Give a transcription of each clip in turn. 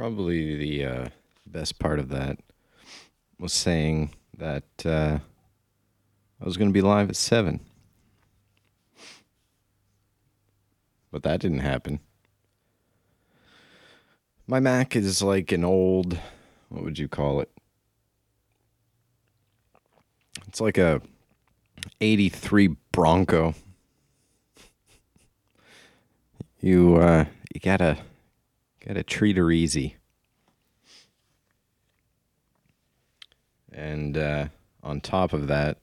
Probably the uh, best part of that was saying that uh, I was going to be live at 7. But that didn't happen. My Mac is like an old, what would you call it? It's like a 83 Bronco. You uh you got to got to treat her easy. And uh on top of that,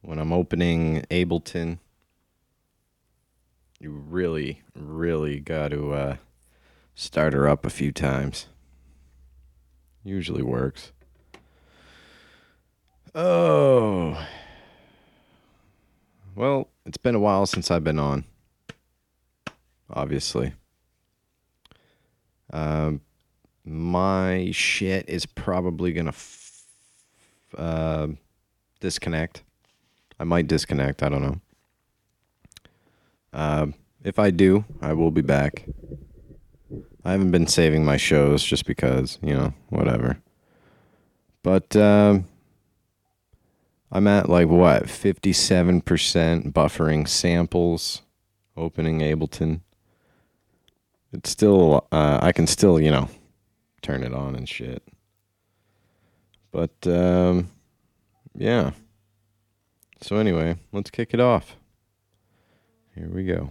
when I'm opening Ableton, you really, really got to uh, start her up a few times. Usually works. Oh. Well, it's been a while since I've been on. Obviously. Um, my shit is probably going to f- uh, disconnect. I might disconnect. I don't know. Uh, if I do, I will be back. I haven't been saving my shows just because, you know, whatever. But um, I'm at like what, 57% buffering samples, opening Ableton. It's still, uh, I can still, you know, turn it on and shit. But, um, yeah. So, anyway, let's kick it off. Here we go.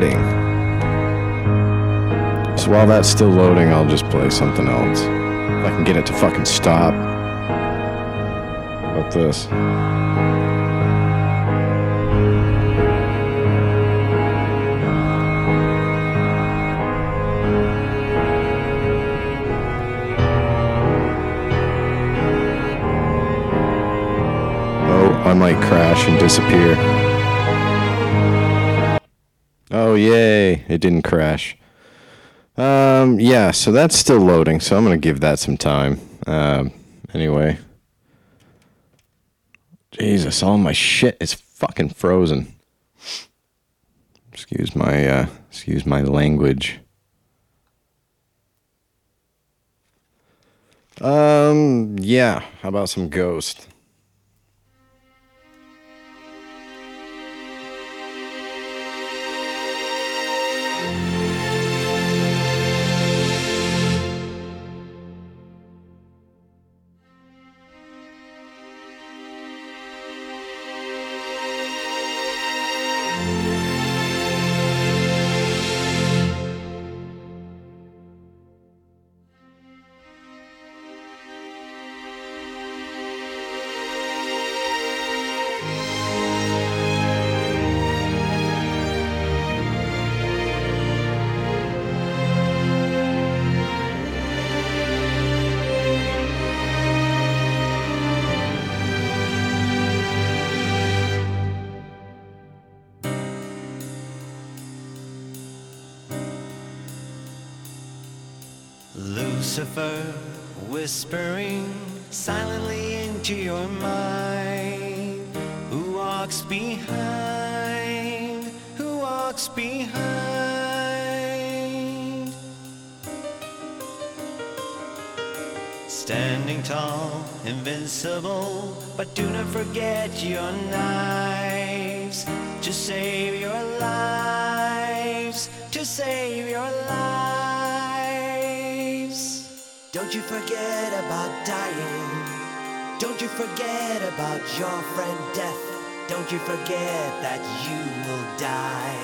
Loading. So while that's still loading, I'll just play something else. If I can get it to fucking stop. About this? Oh, I might crash and disappear. Oh, yay. It didn't crash. Um, yeah, so that's still loading, so I'm to give that some time. Um, anyway. Jesus, all my shit is fucking frozen. Excuse my, uh, excuse my language. Um, yeah, how about some Ghost? forget about dying. Don't you forget about your friend death. Don't you forget that you will die.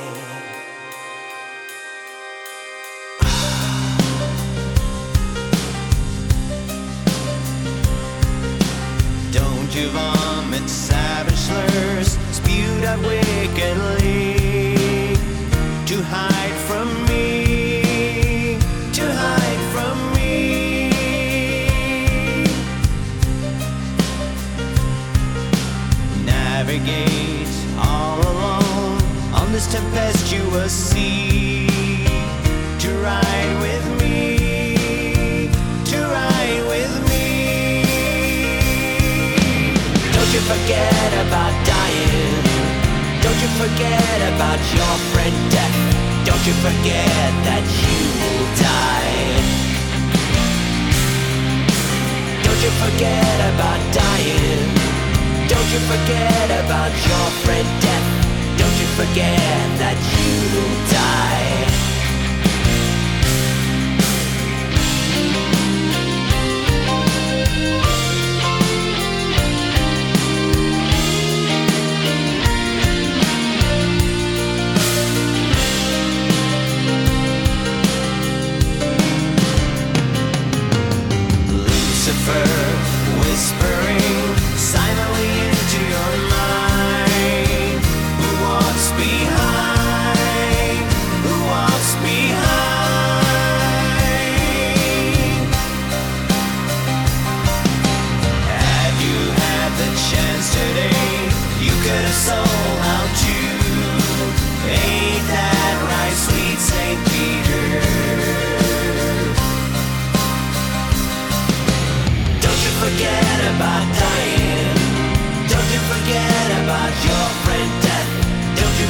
Don't you vomit savage slurs spewed out wickedly to hide from. this tempestuous sea to ride with me. To ride with me. Don't you forget about dying. Don't you forget about your friend death. Don't you forget that you will die. Don't you forget about dying. Don't you forget about your friend death forget that you die.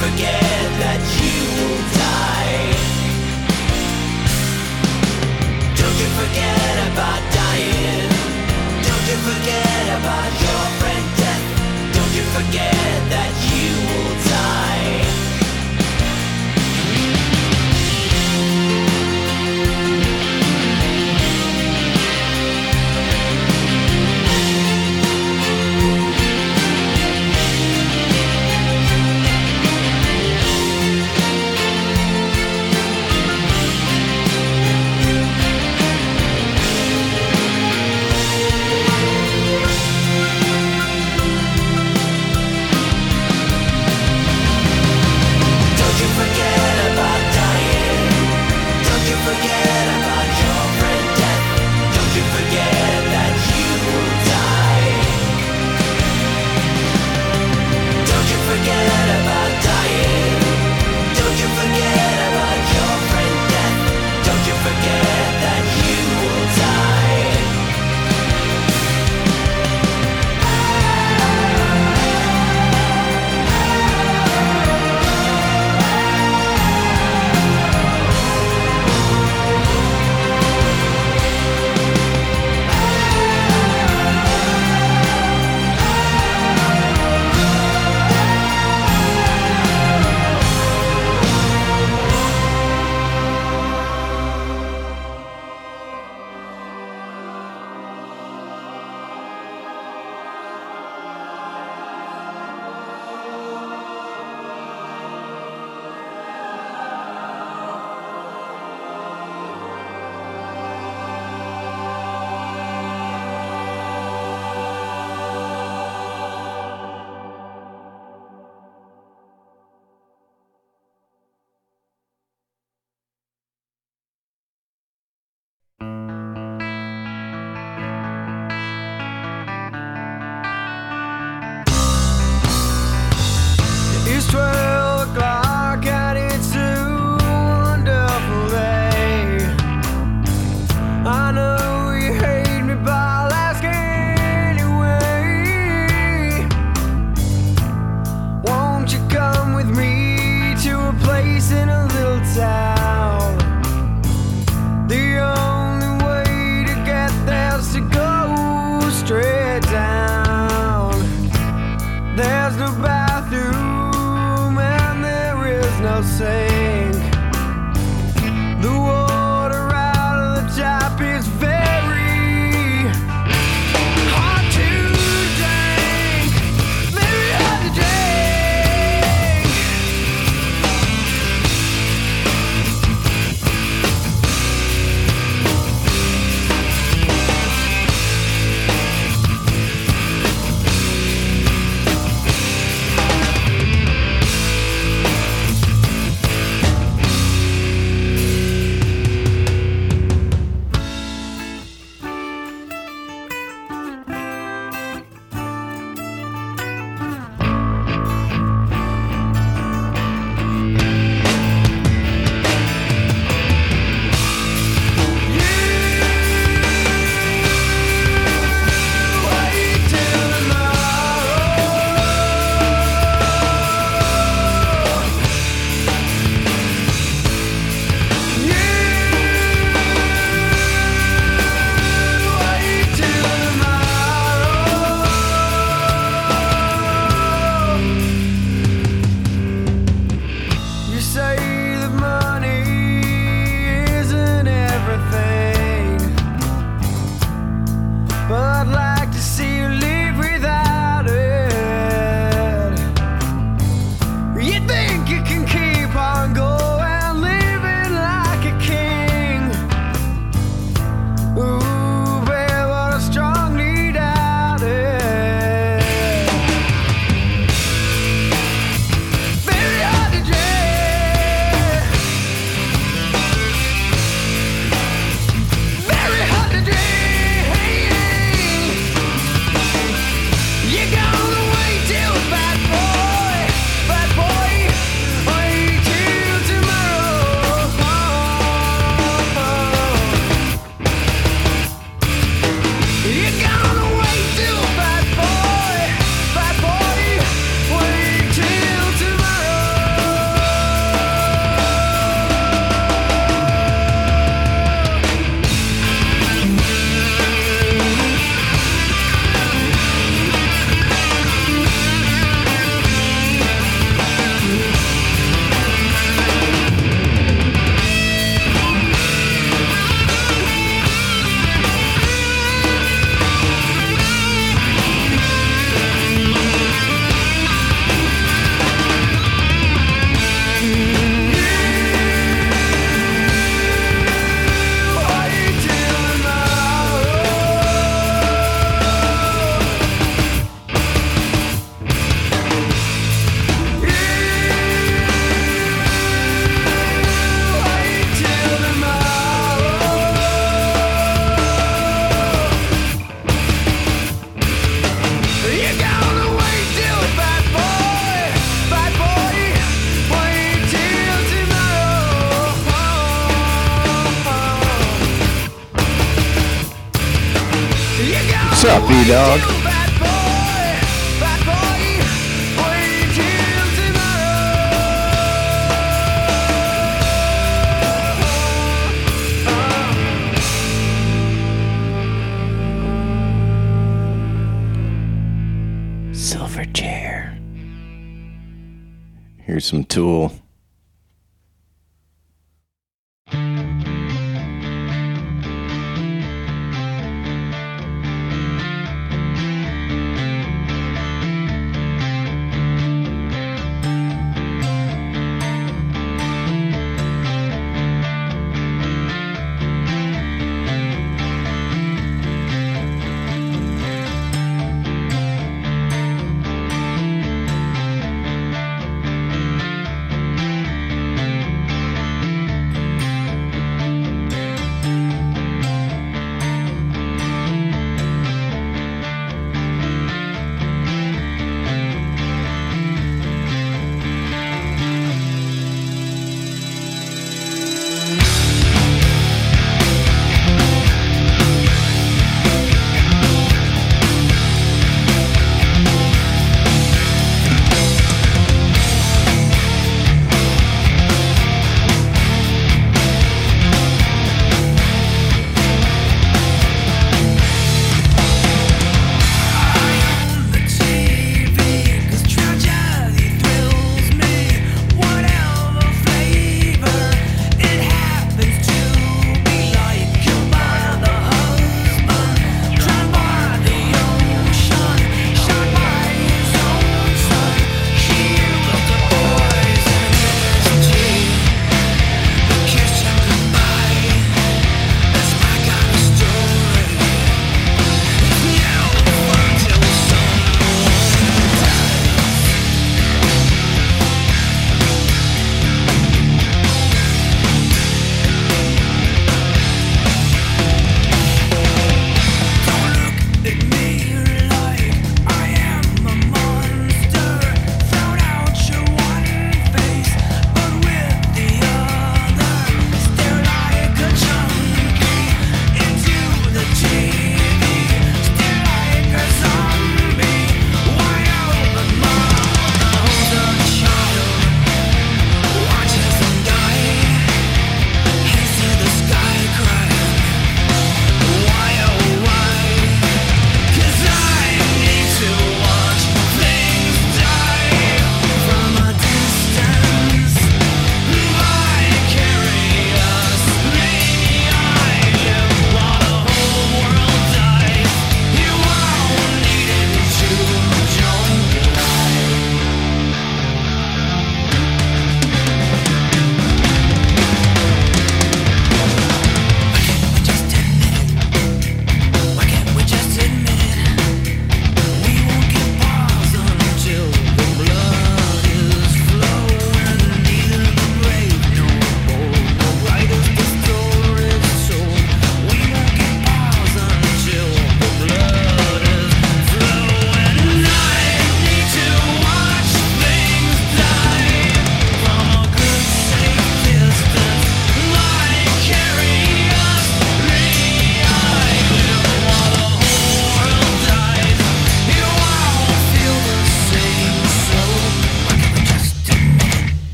forget that you will die. Don't you forget about dying. Don't you forget about your friend death. Don't you forget that you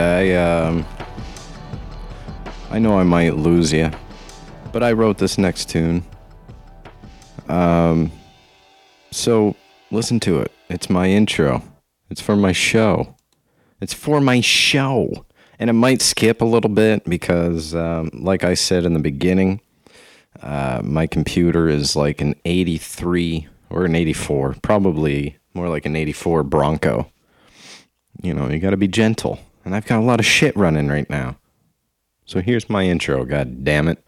I um I know I might lose you, but I wrote this next tune. Um so listen to it. It's my intro. It's for my show. It's for my show. And it might skip a little bit because um, like I said in the beginning, uh, my computer is like an 83 or an 84, probably more like an 84 Bronco. You know, you got to be gentle. And I've got a lot of shit running right now. So here's my intro, god damn it.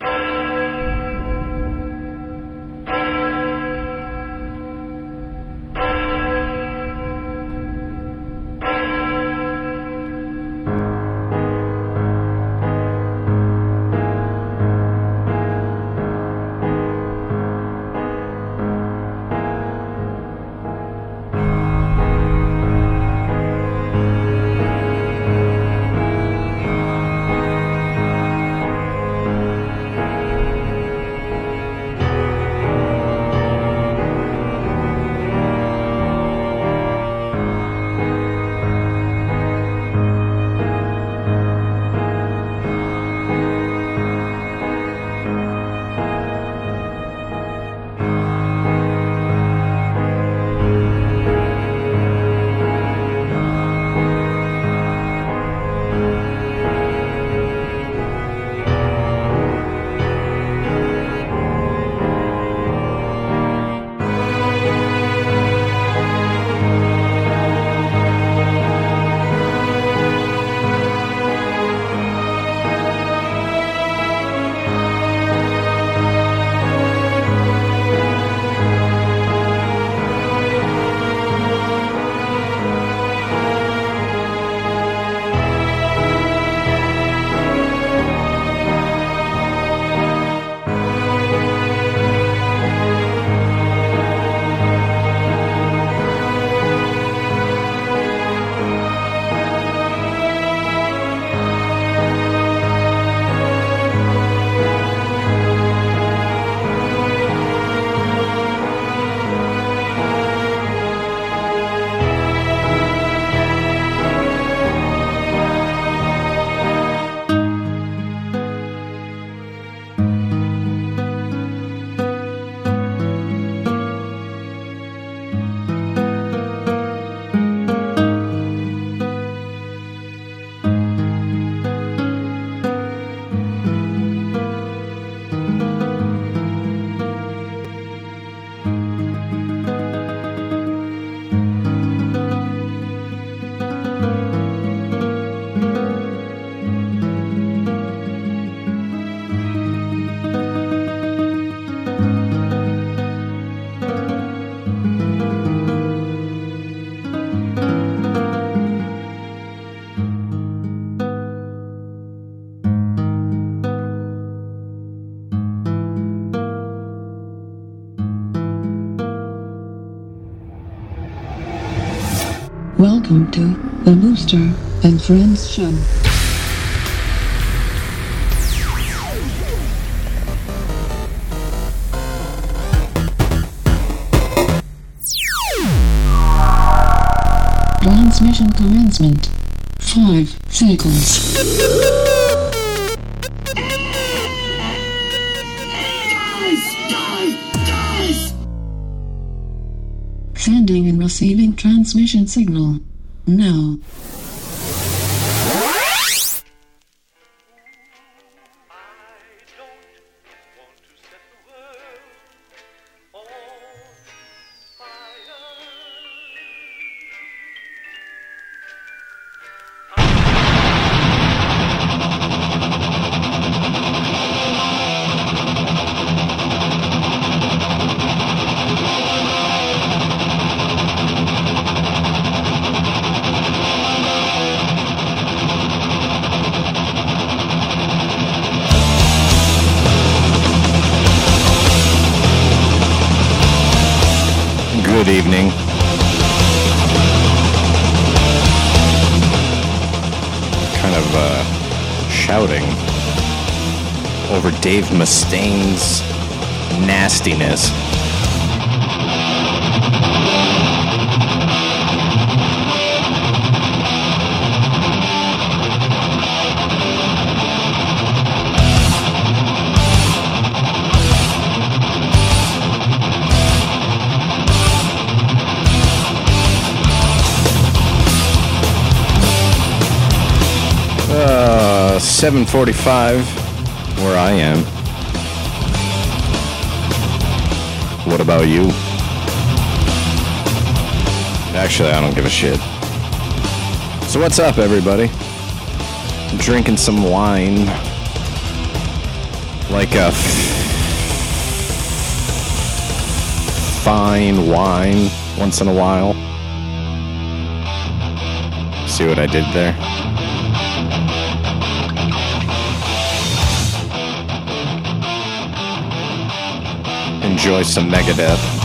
Welcome to the Booster and Friends Show. Transmission commencement. Five seconds. Sending and receiving transmission signal. Now. Mustaine's nastiness. Uh, 745 where I am. About you? Actually, I don't give a shit. So what's up, everybody? Drinking some wine. Like a f- fine wine once in a while. See what I did there? Enjoy some Megadeth.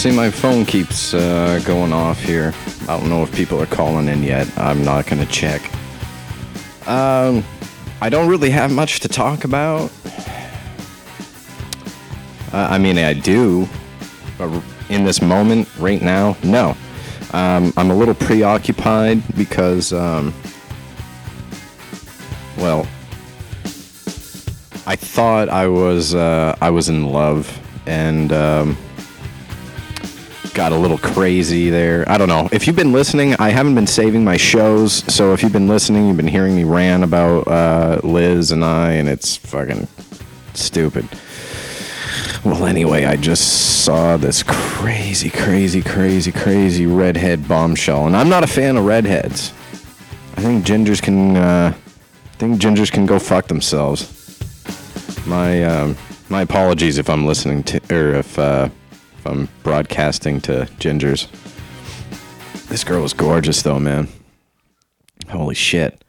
See, my phone keeps uh, going off here. I don't know if people are calling in yet. I'm not gonna check. Um, I don't really have much to talk about. Uh, I mean, I do, but in this moment, right now, no. Um, I'm a little preoccupied because, um, well, I thought I was uh, I was in love and um, got a little crazy there. I don't know. If you've been listening, I haven't been saving my shows, so if you've been listening, you've been hearing me rant about uh, Liz and I, and it's fucking stupid. Well, anyway, I just saw this crazy, crazy, crazy, crazy redhead bombshell, and I'm not a fan of redheads. I think gingers can, uh, I think gingers can go fuck themselves. My, um, my apologies if I'm listening to, or if, uh, if I'm broadcasting to gingers. This girl was gorgeous, though, man. Holy shit.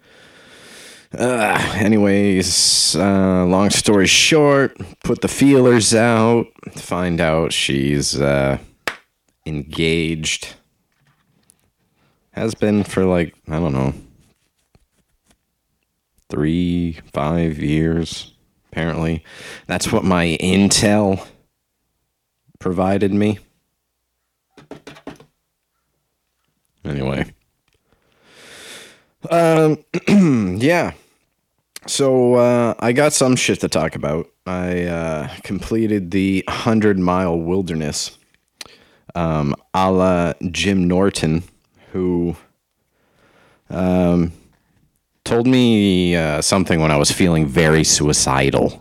Uh, anyways, uh, long story short, put the feelers out, find out she's uh, engaged. Has been for like, I don't know, three, five years, apparently. That's what my intel provided me. Anyway. Um, yeah. So uh, I got some shit to talk about. I uh, completed the hundred mile wilderness, um, a la Jim Norton, who um, told me uh, something when I was feeling very suicidal.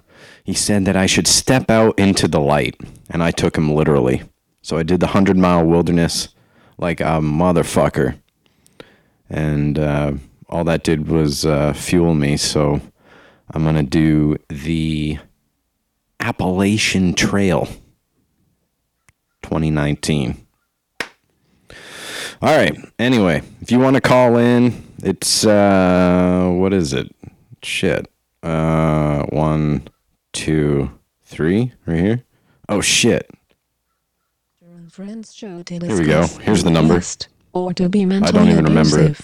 He said that I should step out into the light, and I took him literally. So I did the hundred mile wilderness like a motherfucker and uh, all that did was uh, fuel me. So I'm gonna do the Appalachian Trail 2019. All right. Anyway, if you want to call in, it's uh, what is it? Shit. Uh, one, two, three, right here. Oh shit. friends show Here we go. Here's the number. Or to be mentally don't even remember it.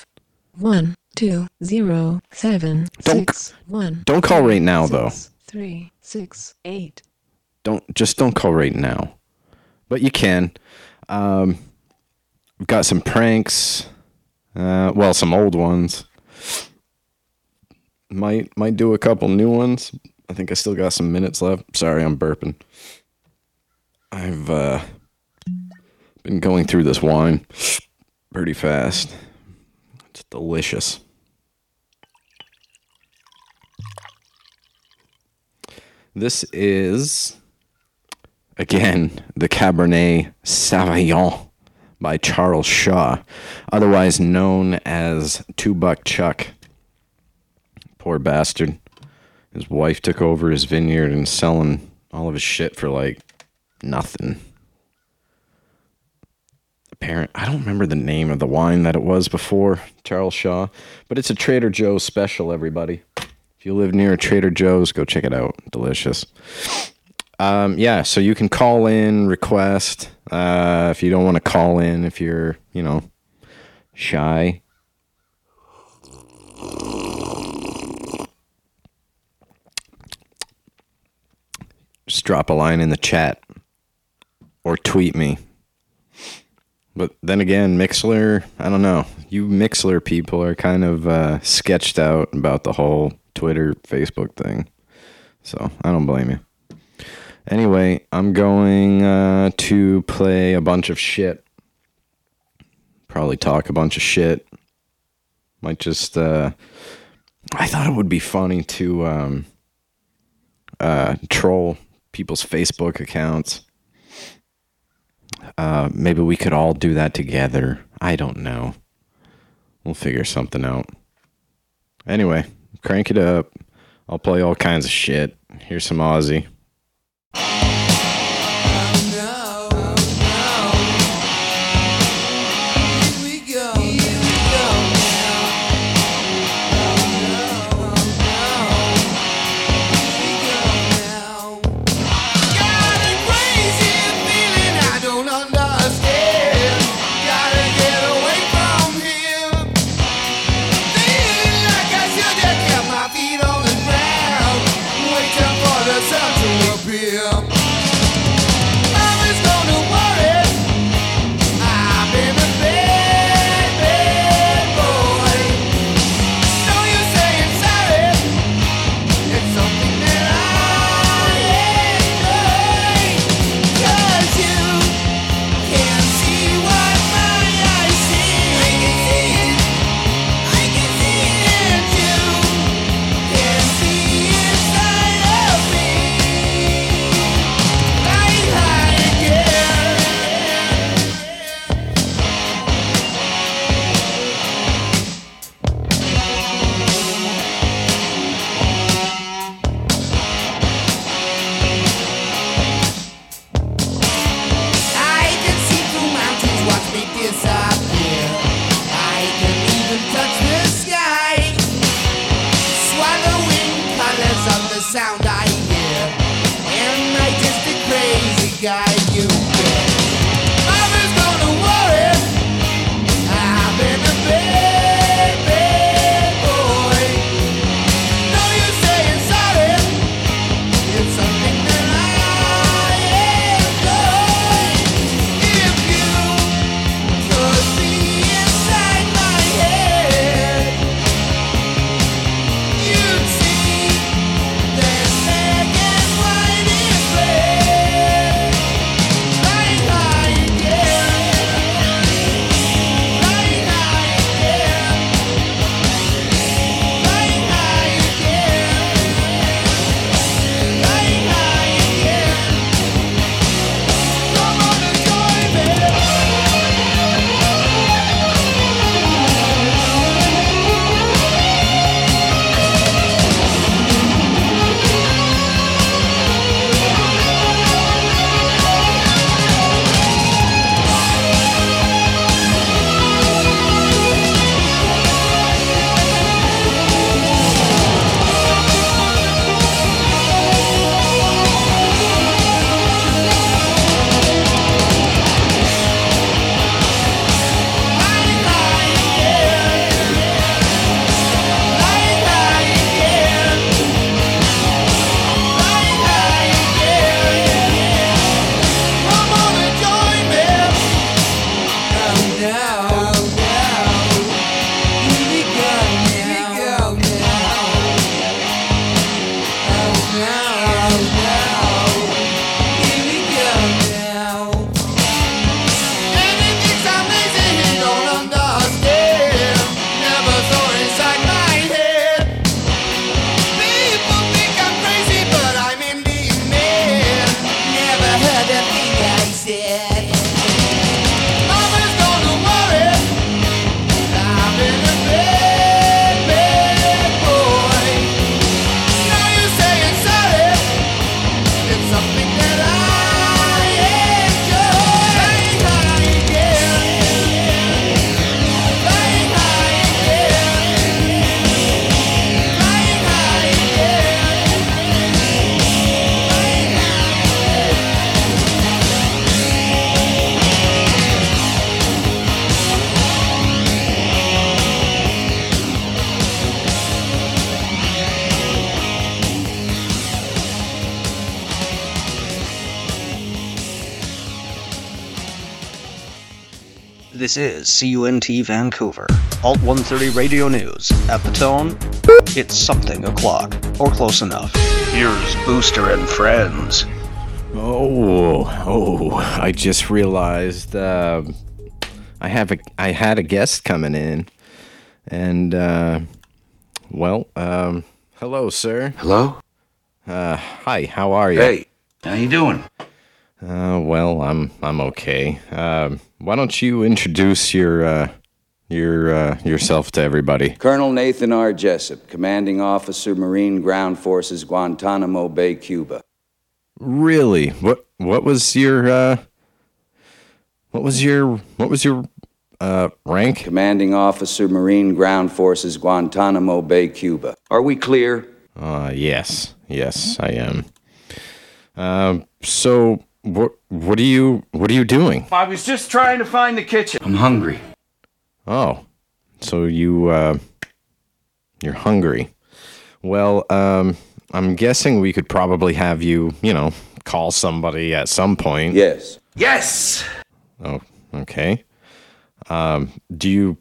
One, two, zero, seven, Don't- six, one, don't call right now, though. six, Three, six, eight. don't just don't call right now but you can um we've got some pranks uh well some old ones might might do a couple new ones i think i still got some minutes left sorry i'm burping i've uh been going through this wine pretty fast it's delicious this is Again, the Cabernet Sauvignon by Charles Shaw, otherwise known as Two Buck Chuck. Poor bastard. His wife took over his vineyard and selling all of his shit for like nothing. Apparent, I don't remember the name of the wine that it was before Charles Shaw, but it's a Trader Joe's special. Everybody, if you live near a Trader Joe's, go check it out. Delicious. Um, yeah, so you can call in, request. Uh, if you don't want to call in, if you're, you know, shy. Just drop a line in the chat or tweet me. But then again, Mixlr, I don't know. You Mixlr people are kind of uh, sketched out about the whole Twitter, Facebook thing. So I don't blame you. Anyway, I'm going uh, to play a bunch of shit. Probably talk a bunch of shit. Might just. Uh, I thought it would be funny to um, uh, troll people's Facebook accounts. Uh, maybe we could all do that together. I don't know. We'll figure something out. Anyway, crank it up. I'll play all kinds of shit. Here's some Ozzy. This is CUNT Vancouver, Alt 130 Radio News. At the tone, it's something o'clock, or close enough. Here's Booster and Friends. Oh, oh! I just realized uh, I have a I had a guest coming in, and uh, well, um, hello, sir. Hello? Uh, hi. How are you? Hey, how you doing? Uh, well, I'm I'm okay. Um, why don't you introduce your uh, your uh, yourself to everybody? Colonel Nathan R. Jessup, Commanding Officer, Marine Ground Forces, Guantanamo Bay, Cuba. Really? What what was your uh, what was your what was your uh, rank? Commanding Officer, Marine Ground Forces, Guantanamo Bay, Cuba. Are we clear? Uh, yes, yes, I am. Um, so what what are you what are you doing? I was just trying to find the kitchen. I'm hungry. Oh, so you uh, you're hungry. Well, um, I'm guessing we could probably have you, you know, call somebody at some point. Yes. Yes! Oh, okay. Um, do you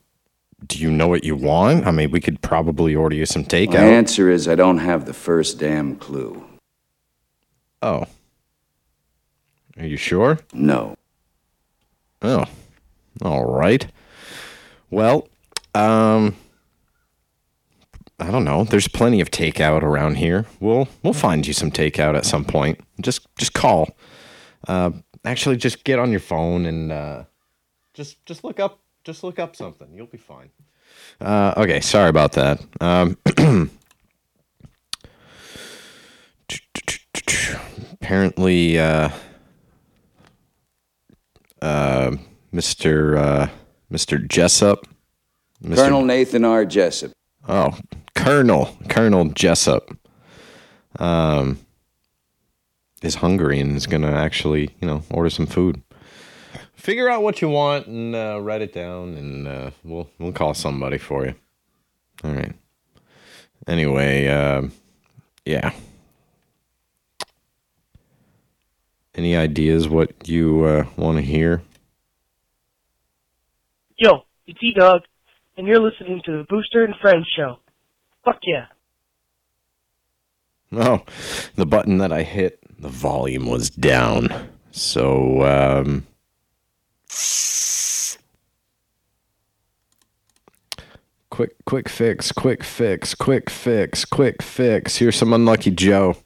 do you know what you want? I mean, we could probably order you some My takeout. answer is I don't have the first damn clue. Oh. Are you sure? No. Oh. All right. Well, um I don't know. There's plenty of takeout around here. We'll we'll find you some takeout at some point. Just just call. Uh actually just get on your phone and uh just just look up just look up something. You'll be fine. Uh okay, sorry about that. Um apparently uh uh Mister uh, Jessup. Mr. Colonel Nathan R. Jessup. Oh, Colonel Colonel Jessup. Um, is hungry and is gonna actually, you know, order some food. Figure out what you want and uh, write it down, and uh, we'll we'll call somebody for you. All right. Anyway, um yeah. Any ideas what you uh, want to hear? Yo, it's E Dog, and you're listening to the Booster and Friends show. Fuck yeah. Oh, the button that I hit, the volume was down. So, um, quick, quick fix, quick fix, quick fix, quick fix. Here's some unlucky Joe.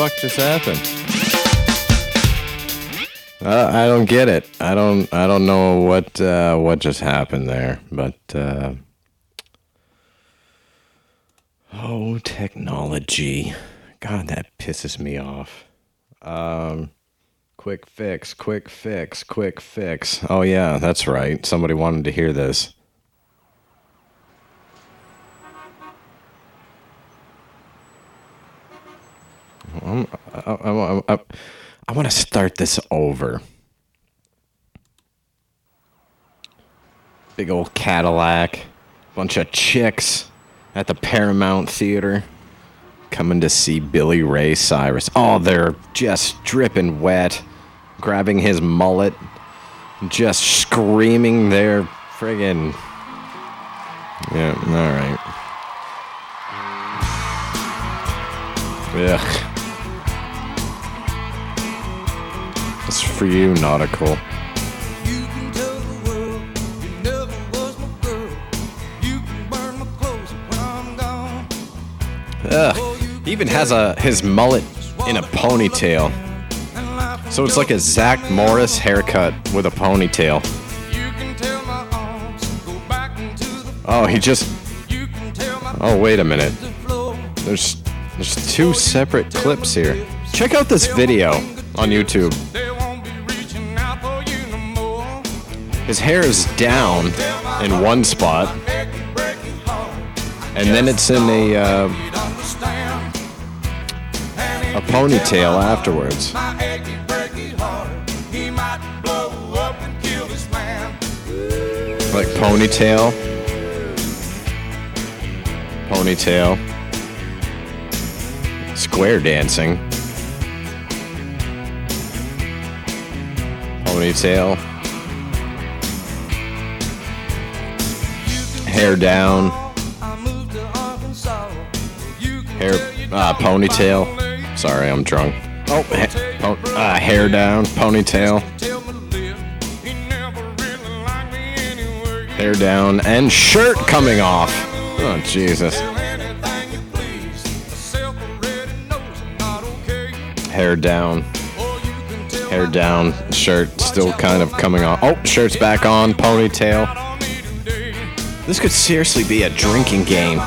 Fuck just happened? Uh, I don't get it. I don't. I don't know what uh, what just happened there. But uh, oh, technology! God, that pisses me off. Um, quick fix, quick fix, quick fix. Oh yeah, that's right. Somebody wanted to hear this. I'm- I, I, I, I want to start this over. Big old Cadillac, bunch of chicks at the Paramount Theater coming to see Billy Ray Cyrus. Oh, they're just dripping wet, grabbing his mullet, just screaming their friggin'. Yeah, alright. Ugh. For you, Nautical. Ugh. He even has a his mullet in a ponytail. So it's like a Zach Morris haircut with a ponytail. Oh, he just. Oh, wait a minute. There's there's two separate clips here. Check out this video on YouTube. His hair is down in one spot, and then it's in a uh, a ponytail afterwards. Like ponytail, ponytail, square dancing, ponytail, hair down, hair uh, ponytail. Sorry, I'm drunk. Oh, ha- po- uh, hair down, ponytail, hair down, and shirt coming off. Oh Jesus. Hair down, hair down, shirt still kind of coming off. Oh, shirt's back on, ponytail. This could seriously be a drinking game.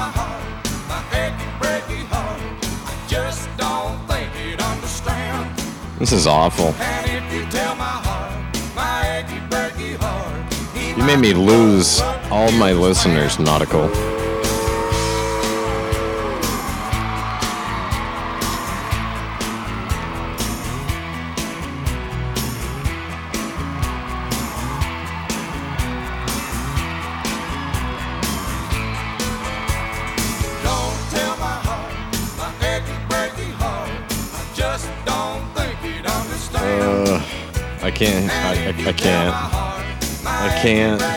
This is awful. You made me lose all my listeners, Nautical. Can't.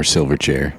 More Silverchair.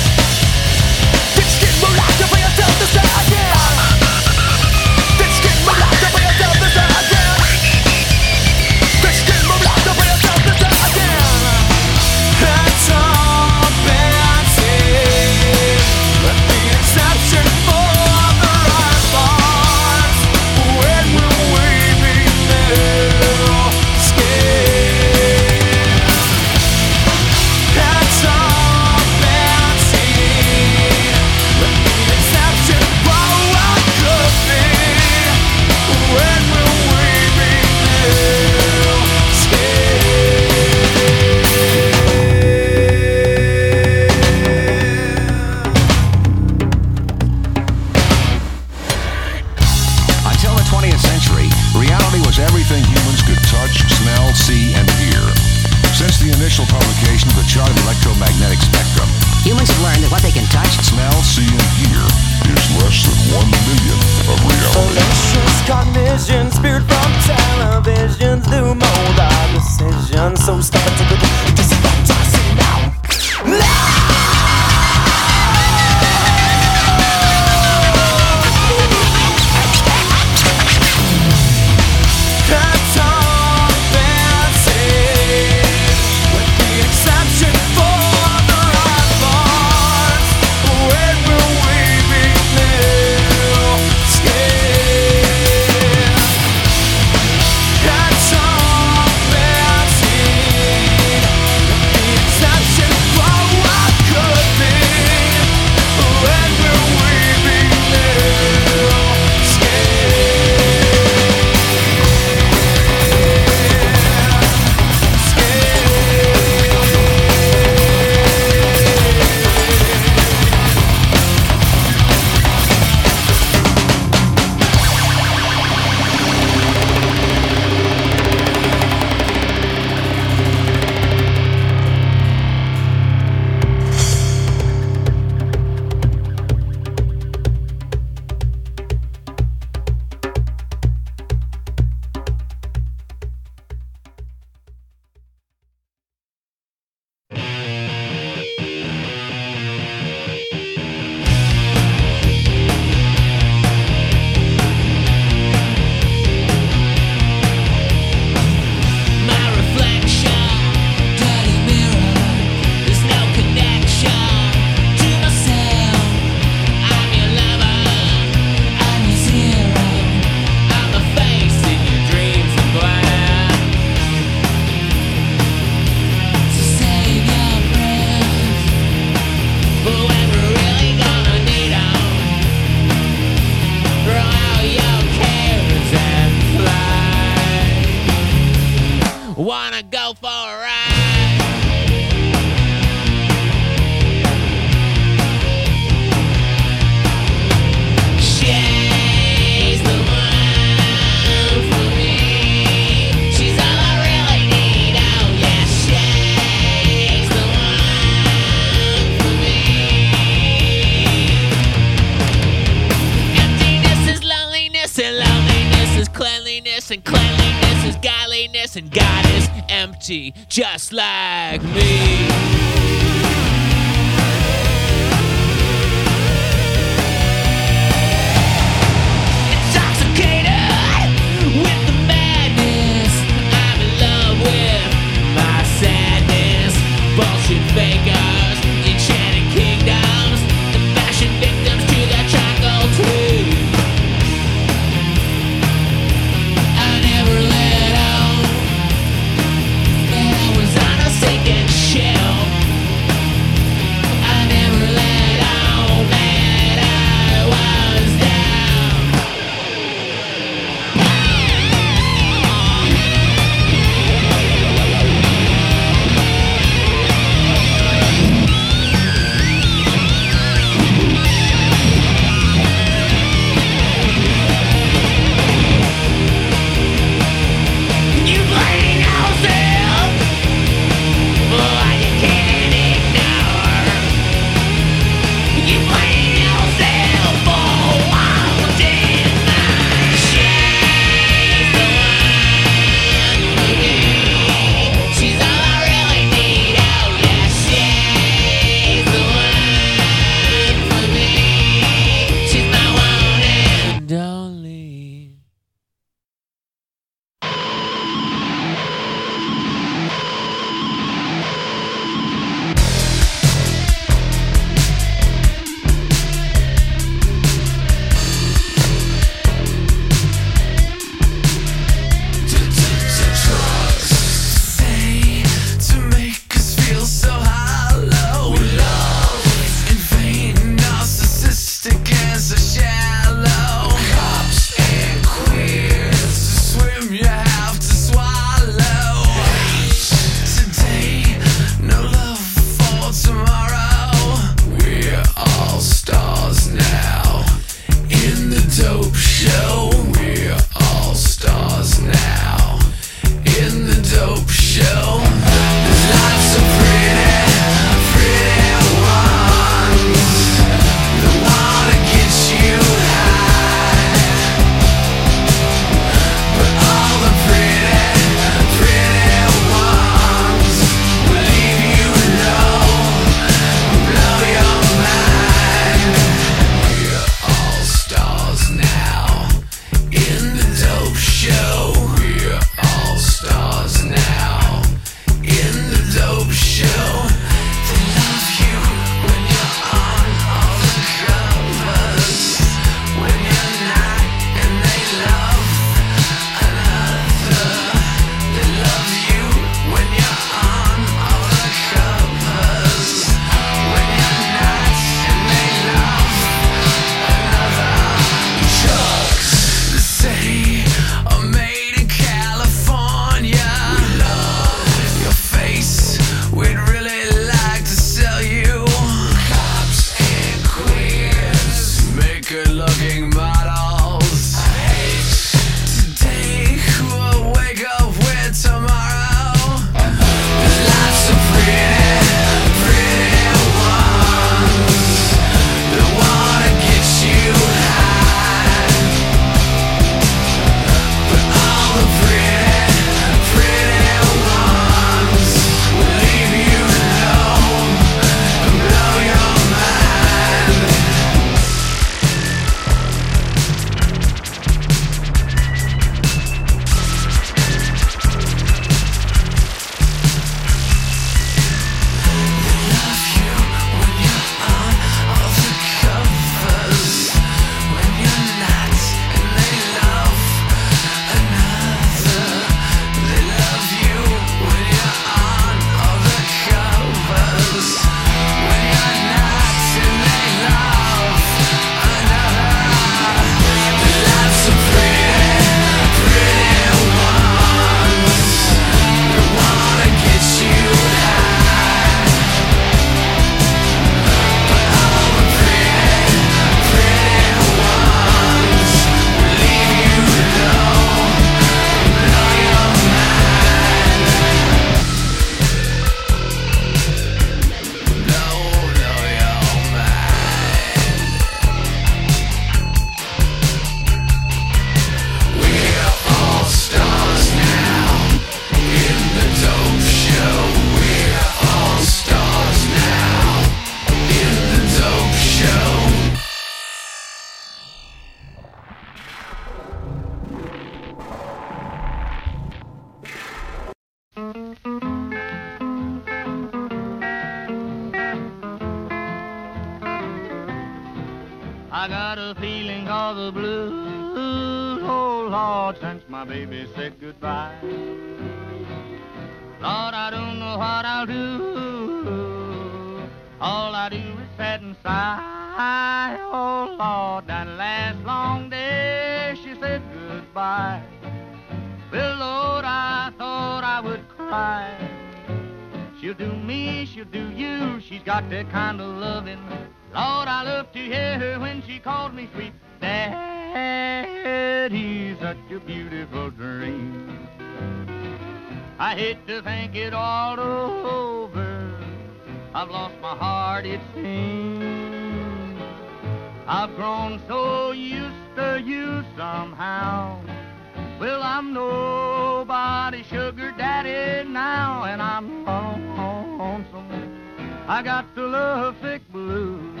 I got the love sick blues.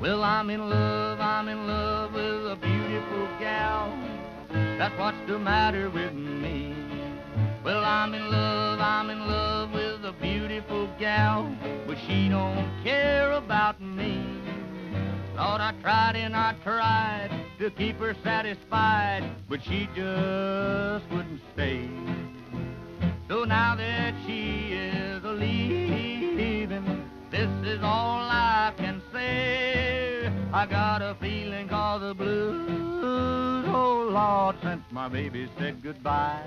Well, I'm in love, I'm in love with a beautiful gal. That's what's the matter with me. Well, I'm in love, I'm in love with a beautiful gal, but she don't care about me. Lord, I tried and I tried to keep her satisfied, but she just wouldn't stay. So now that she is all I can say. I got a feeling called the blues, oh Lord, since my baby said goodbye.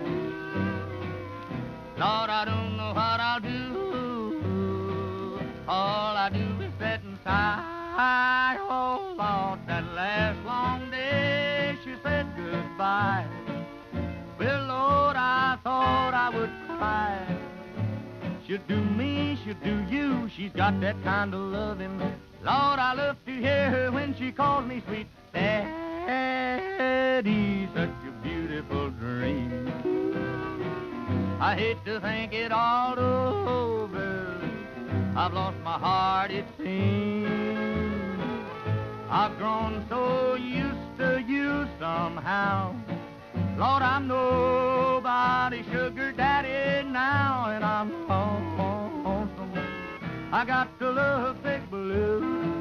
Lord, I don't know what I'll do. All I do is sit and sigh. Oh Lord, that last long day she said goodbye. Well, Lord, I thought I would cry. She'll do me, she'll do you. She's got that kind of loving. Lord, I love to hear her when she calls me sweet. Daddy, such a beautiful dream. I hate to think it all over. I've lost my heart, it seems. I've grown so used to you somehow. Lord, I'm nobody's sugar daddy now, and I'm lonesome. I got to love big blue.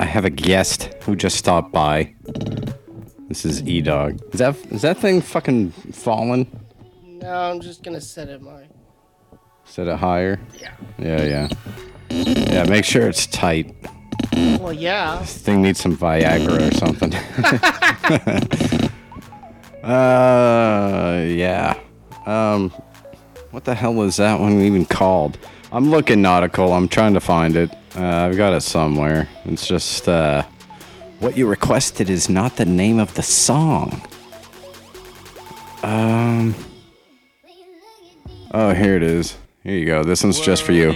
I have a guest who just stopped by. This is E Dog. Is that is that thing fucking falling? No, I'm just gonna set it my. Set it higher. Yeah. Yeah, yeah. Yeah, make sure it's tight. Well, yeah. This thing needs some Viagra or something. uh, yeah. Um, what the hell is that one even called? I'm looking nautical. I'm trying to find it. Uh, I've got it somewhere. It's just uh, what you requested is not the name of the song. Um. Oh, here it is. Here you go. This one's just for you.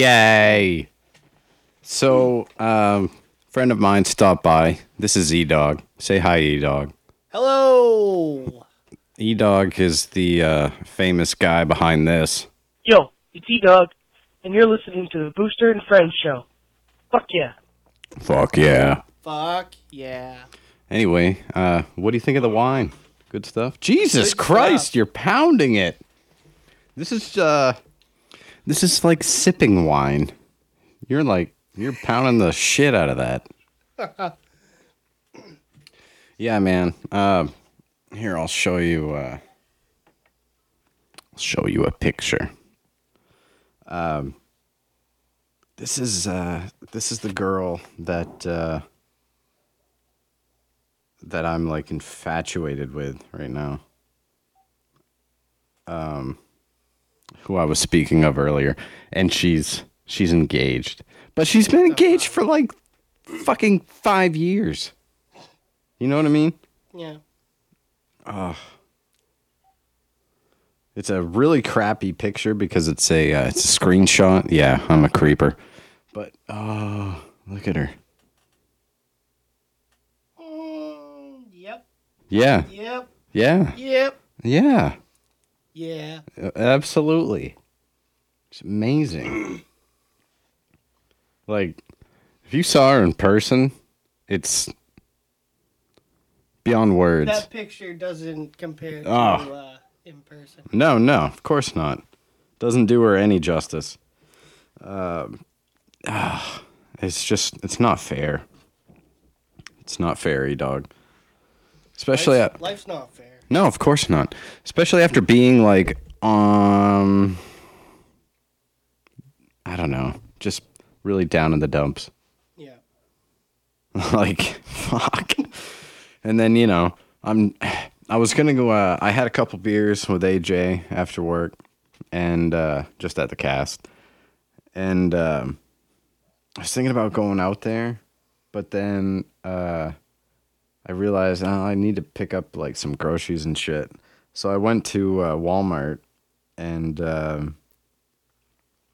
Yay! So, um, friend of mine stopped by. This is E Dog. Say hi, E Dog. Hello. E Dog is the uh, famous guy behind this. Yo, it's E-Dog, and you're listening to the Booster and Friends show. Fuck yeah. Fuck yeah. Fuck yeah. Anyway, uh, what do you think of the wine? Good stuff. Jesus Good Christ, stuff. you're pounding it. This is uh, this is like sipping wine. You're like you're pounding the shit out of that. Yeah, man. Uh, here, I'll show you. Uh, I'll show you a picture. Um, this is uh, this is the girl that uh, that I'm like infatuated with right now. Um, who I was speaking of earlier, and she's she's engaged, but she's been engaged for like fucking five years. You know what I mean? Yeah. Oh. It's a really crappy picture because it's a uh, it's a screenshot. Yeah, I'm a creeper. But oh, look at her. Yep. Yeah. Yep. Yeah. Yep. Yeah. Yeah. Uh, Absolutely. It's amazing. like if you saw her in person, it's beyond words. That picture doesn't compare to Oh. uh, in person. No, no, of course not. Doesn't do her any justice. Um, ah, it's just, it's not fair. It's not fair, E dog. Especially life's, at, life's not fair. No, of course not. Especially after being like, um, I don't know, just really down in the dumps. Yeah. like fuck and then you know i'm i was gonna go uh, i had a couple beers with aj after work and uh just at the cast and um i was thinking about going out there but then uh i realized oh, i need to pick up like some groceries and shit so i went to uh, walmart and um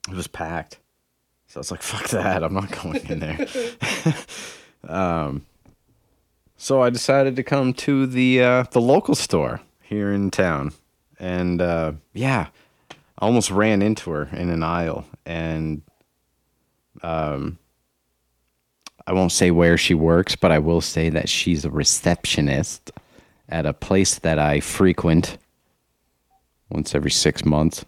it was packed so I was like, fuck that. I'm not going in there. um, so I decided to come to the uh, the local store here in town. And uh, yeah, I almost ran into her in an aisle. And um, I won't say where she works, but I will say that she's a receptionist at a place that I frequent once every six months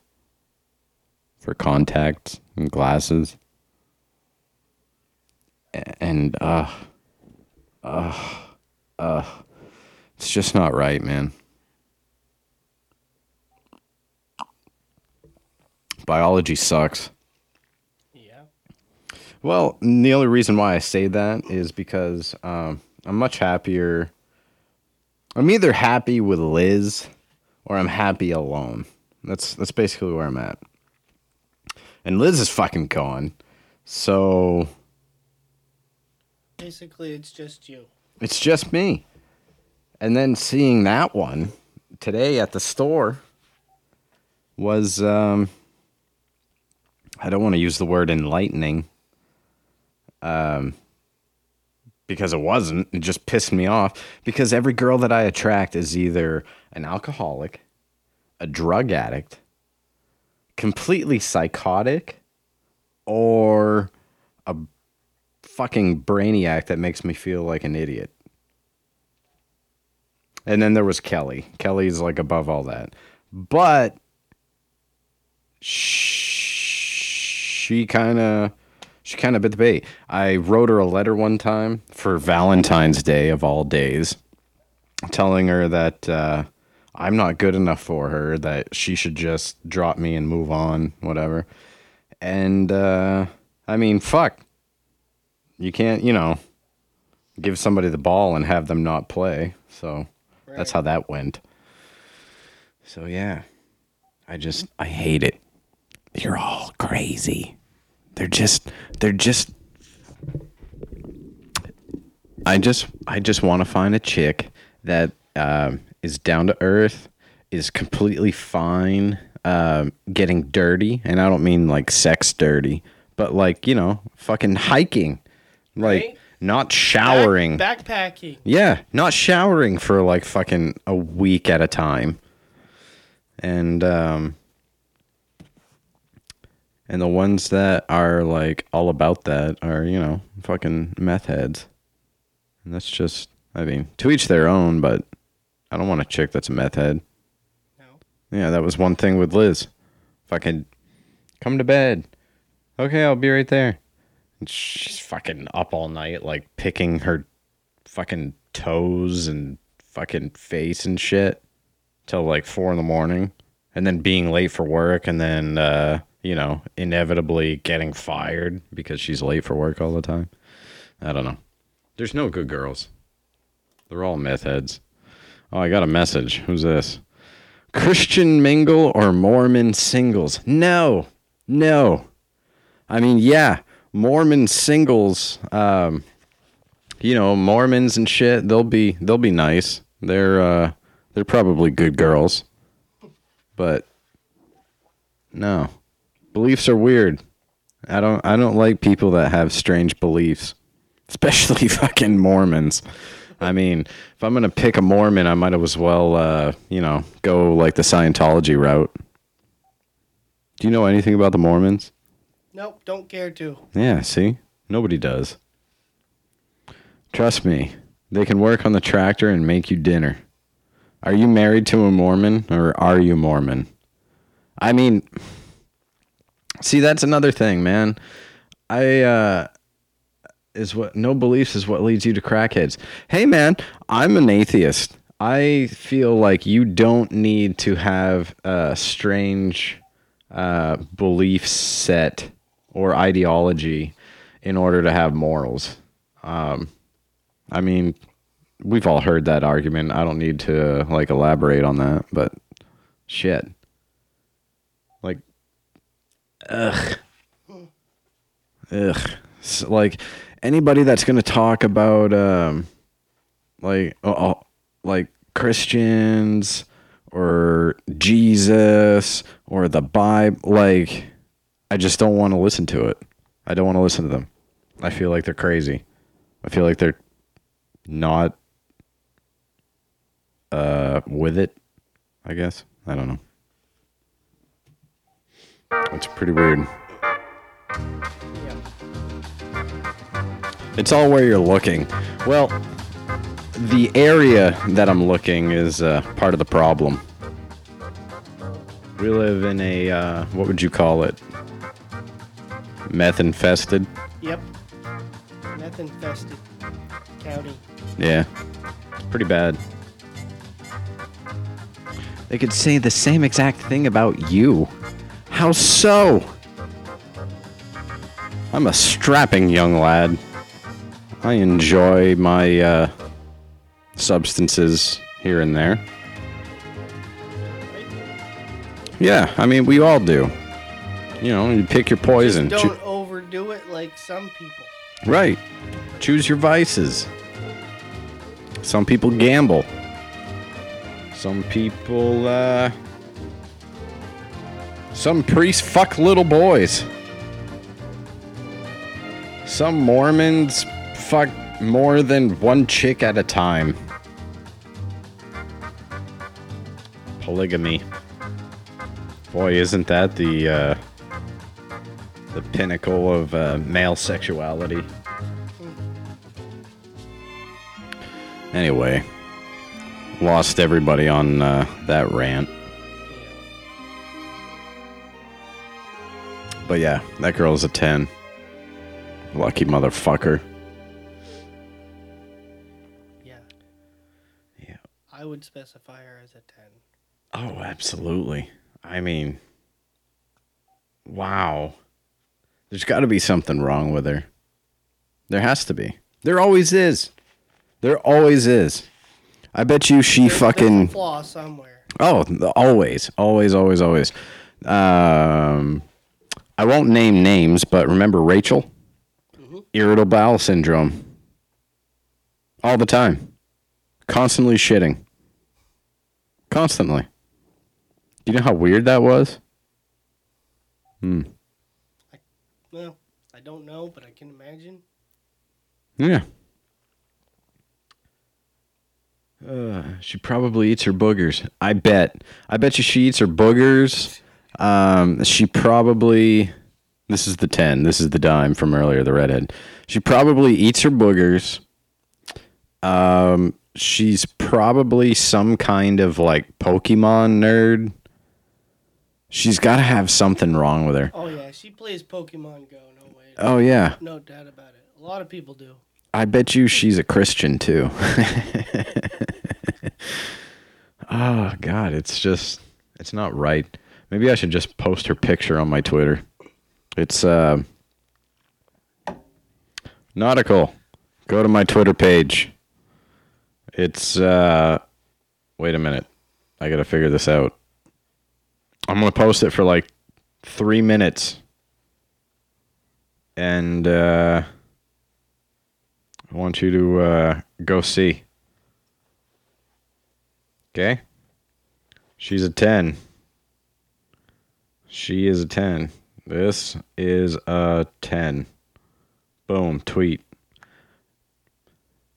for contacts and glasses and uh uh uh it's just not right man biology sucks. Well the only reason why i say that is because um i'm much happier i'm either happy with liz or i'm happy alone that's that's basically where i'm at and liz is fucking gone so Basically, it's just you. It's just me. And then seeing that one today at the store was um I don't want to use the word enlightening. Um because it wasn't. It just pissed me off because every girl that I attract is either an alcoholic, a drug addict, completely psychotic, or a fucking brainiac that makes me feel like an idiot. And then there was Kelly. Kelly's like above all that. But she kind of she kind of bit the bait. I wrote her a letter one time for Valentine's Day of all days, telling her that uh, I'm not good enough for her, that she should just drop me and move on, whatever. And uh, I mean, fuck. You can't, you know, give somebody the ball and have them not play. So that's how that went. So yeah, I just I hate it. You're all crazy. They're just they're just I just I just want to find a chick that um, is down to earth, is completely fine um, getting dirty, and I don't mean like sex dirty, but like you know, fucking hiking, like Right. not showering. Back, backpacking. Yeah, not showering for like fucking a week at a time. And um and the ones that are like all about that are, you know, fucking meth heads. And that's just I mean, to each their own, but I don't want a chick that's a meth head. No. Yeah, that was one thing with Liz. Fucking come to bed. Okay, I'll be right there. And she's fucking up all night, like picking her fucking toes and fucking face and shit till like four in the morning. And then being late for work and then, uh, you know, inevitably getting fired because she's late for work all the time. I don't know. There's no good girls. They're all meth heads. Oh, I got a message. Who's this? Christian mingle or Mormon singles? No, no. I mean, yeah, Mormon singles. Um, you know, Mormons and shit. They'll be they'll be nice. They're uh, they're probably good girls, but no, beliefs are weird. I don't I don't like people that have strange beliefs, especially fucking Mormons. I mean, if I'm gonna pick a Mormon, I might as well, uh, you know, go like the Scientology route. Do you know anything about the Mormons? Nope, don't care to. Yeah, see? Nobody does. Trust me, they can work on the tractor and make you dinner. Are you married to a Mormon or are you Mormon? I mean, see, that's another thing, man. I, uh, is what no beliefs is what leads you to crackheads. Hey, man, I'm an atheist. I feel like you don't need to have a strange uh, belief set or ideology in order to have morals. Um, I mean, we've all heard that argument. I don't need to like elaborate on that, but shit. Ugh. Ugh. S like, anybody that's to talk about, um, like, oh, like Christians or Jesus or the Bible, like, I just don't want to listen to it. I don't want to listen to them. I feel like they're crazy. I feel like they're not uh with it, I guess. I don't know. It's pretty weird. It's all where you're looking. Well, the area that I'm looking is uh, part of the problem. We live in a uh, what would you call it? Meth infested. Yep. Meth infested county. Yeah, it's pretty bad. They could say the same exact thing about you. How so? I'm a strapping young lad. I enjoy my uh, substances here and there. Yeah, I mean, we all do. You know, you pick your poison. Just don't overdo it like some people. Right. Choose your vices. Some people gamble. Some people, uh. Some priests fuck little boys. Some Mormons fuck more than one chick at a time. Polygamy. Boy, isn't that the, uh. the pinnacle of uh, male sexuality? Anyway, lost everybody on uh, that rant. But yeah, that girl is a 10. Lucky motherfucker. Yeah. Yeah. I would specify her as a 10. Oh, absolutely. I mean, wow. There's got to be something wrong with her. There has to be. There always is. There always is. I bet you she fucking. Flaw somewhere. Oh, always, always, always, always. Um, I won't name names, but remember Rachel? Irritable bowel syndrome. All the time. Constantly shitting. Constantly. Do you know how weird that was? Hmm. Well, I don't know, but I can imagine. Yeah. Uh, she probably eats her boogers. I bet. I bet you she eats her boogers. Um, she probably. This is the 10. This is the dime from earlier, the redhead. She probably eats her boogers. Um, she's probably some kind of like Pokemon nerd. She's got to have something wrong with her. Oh yeah, she plays Pokemon Go. No way. Oh, yeah. No doubt about it. A lot of people do. I bet you she's a Christian too. oh God, it's just it's not right. Maybe I should just post her picture on my Twitter. It's uh nautical. Go to my Twitter page. It's uh wait a minute. I gotta figure this out. I'm gonna post it for like three minutes. And uh I want you to uh, go see. Okay? She's a 10. She is a 10. This is a 10. Boom, tweet.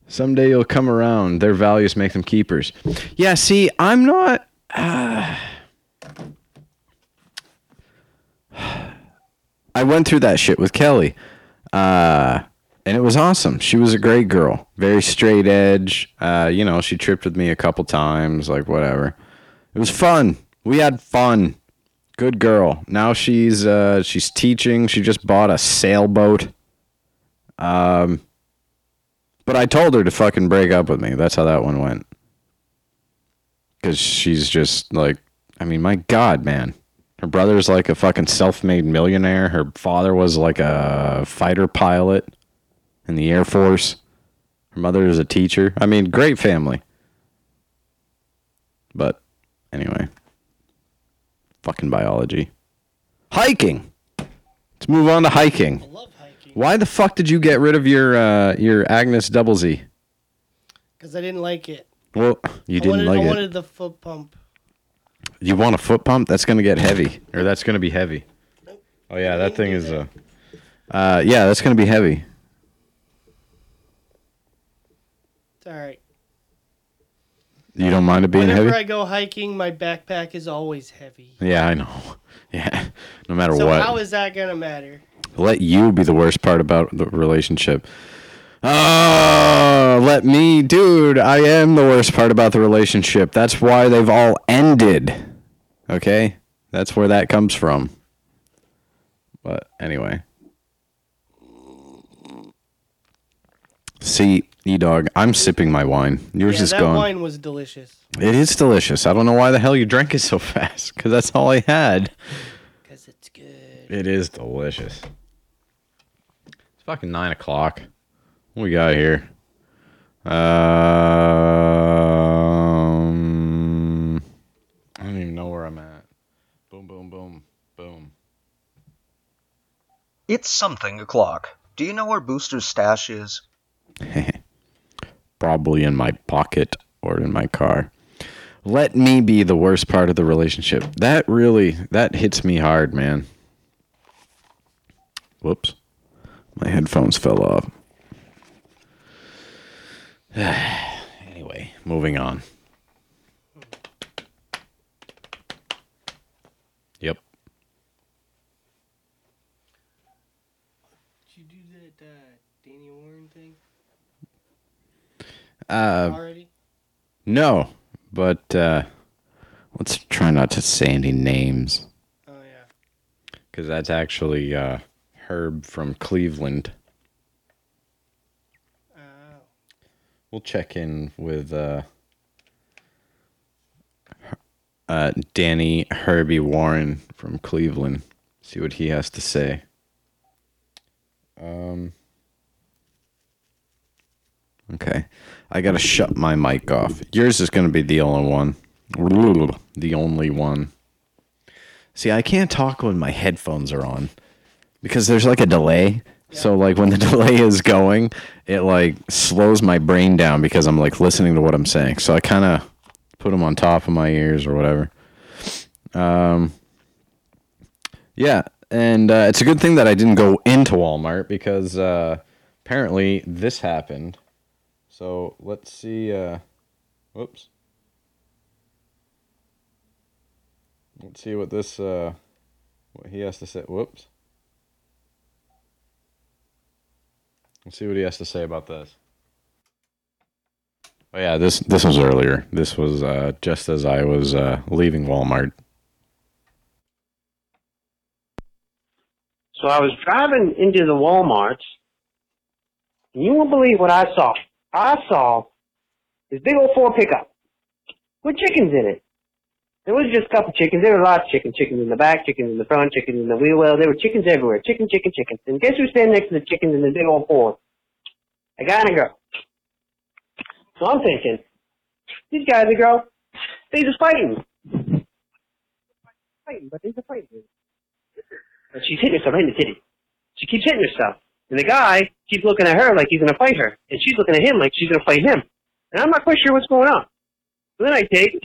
Someday you'll come around. Their values make them keepers. Yeah, see, I'm not. Uh, I went through that shit with Kelly. Uh, and it was awesome. She was a great girl, very straight edge. Uh, you know, she tripped with me a couple times, like whatever. It was fun. We had fun. Good girl. Now she's uh, she's teaching. She just bought a sailboat. Um, but I told her to fucking break up with me. That's how that one went. Cause she's just like, I mean, my God, man. Her brother's like a fucking self-made millionaire. Her father was like a fighter pilot in the Air Force. Her mother is a teacher. I mean, great family. But anyway, fucking biology. Hiking. Let's move on to hiking. I love hiking. Why the fuck did you get rid of your uh, your Agnes Double Z? Because I didn't like it. Well, you didn't wanted, like I it. wanted the foot pump. You want a foot pump? That's gonna get heavy, or that's gonna be heavy. Oh yeah, that thing is a. Uh, yeah, that's gonna be heavy. It's all right. You don't mind it being Whenever heavy? I go hiking, my backpack is always heavy. Yeah, I know. Yeah, no matter so what. how is that gonna matter? Let you be the worst part about the relationship. Oh, let me, dude. I am the worst part about the relationship. That's why they've all ended. Okay? That's where that comes from. But anyway. See, E Dog, I'm sipping my wine. Yours yeah, is that gone. wine was delicious. It is delicious. I don't know why the hell you drank it so fast, because that's all I had. Because it's good. It is delicious. It's fucking nine o'clock. What we got here? Um, I don't even know where I'm at. Boom, boom, boom, boom. It's something o'clock. Do you know where Booster's stash is? Probably in my pocket or in my car. Let me be the worst part of the relationship. That really that hits me hard, man. Whoops. My headphones fell off. anyway, moving on. Yep. Did you do that uh, Danny Warren thing Uh, already? no, but uh, let's try not to say any names. Oh yeah. Because that's actually uh, Herb from Cleveland. We'll check in with uh, uh, Danny Herbie Warren from Cleveland. See what he has to say. Um. Okay, I gotta shut my mic off. Yours is gonna be the only one. The only one. See, I can't talk when my headphones are on because there's like a delay. So like when the delay is going, it like slows my brain down because I'm like listening to what I'm saying. So I kind of put them on top of my ears or whatever. Um yeah, And uh, it's a good thing that I didn't go into Walmart because uh, apparently this happened. So let's see. Uh, whoops. Let's see what this uh, what he has to say. Whoops. Let's see what he has to say about this. Oh yeah, this this was earlier. This was uh, just as I was uh, leaving Walmart. So I was driving into the Walmarts, and you won't believe what I saw. I saw this big old Ford pickup with chickens in it. There was just a couple chickens. There were lots of chickens. Chickens in the back, chickens in the front, chickens in the wheel well. There were chickens everywhere. Chicken, chicken, chickens. And guess who's standing next to the chickens in the big old Ford? A guy and a girl. So I'm thinking, these guys and girl, they just fighting. Fighting, but they're fighting. And she's hitting herself in the titty. She keeps hitting herself. And the guy keeps looking at her like he's gonna fight her. And she's looking at him like she's gonna fight him. And I'm not quite sure what's going on. So then I take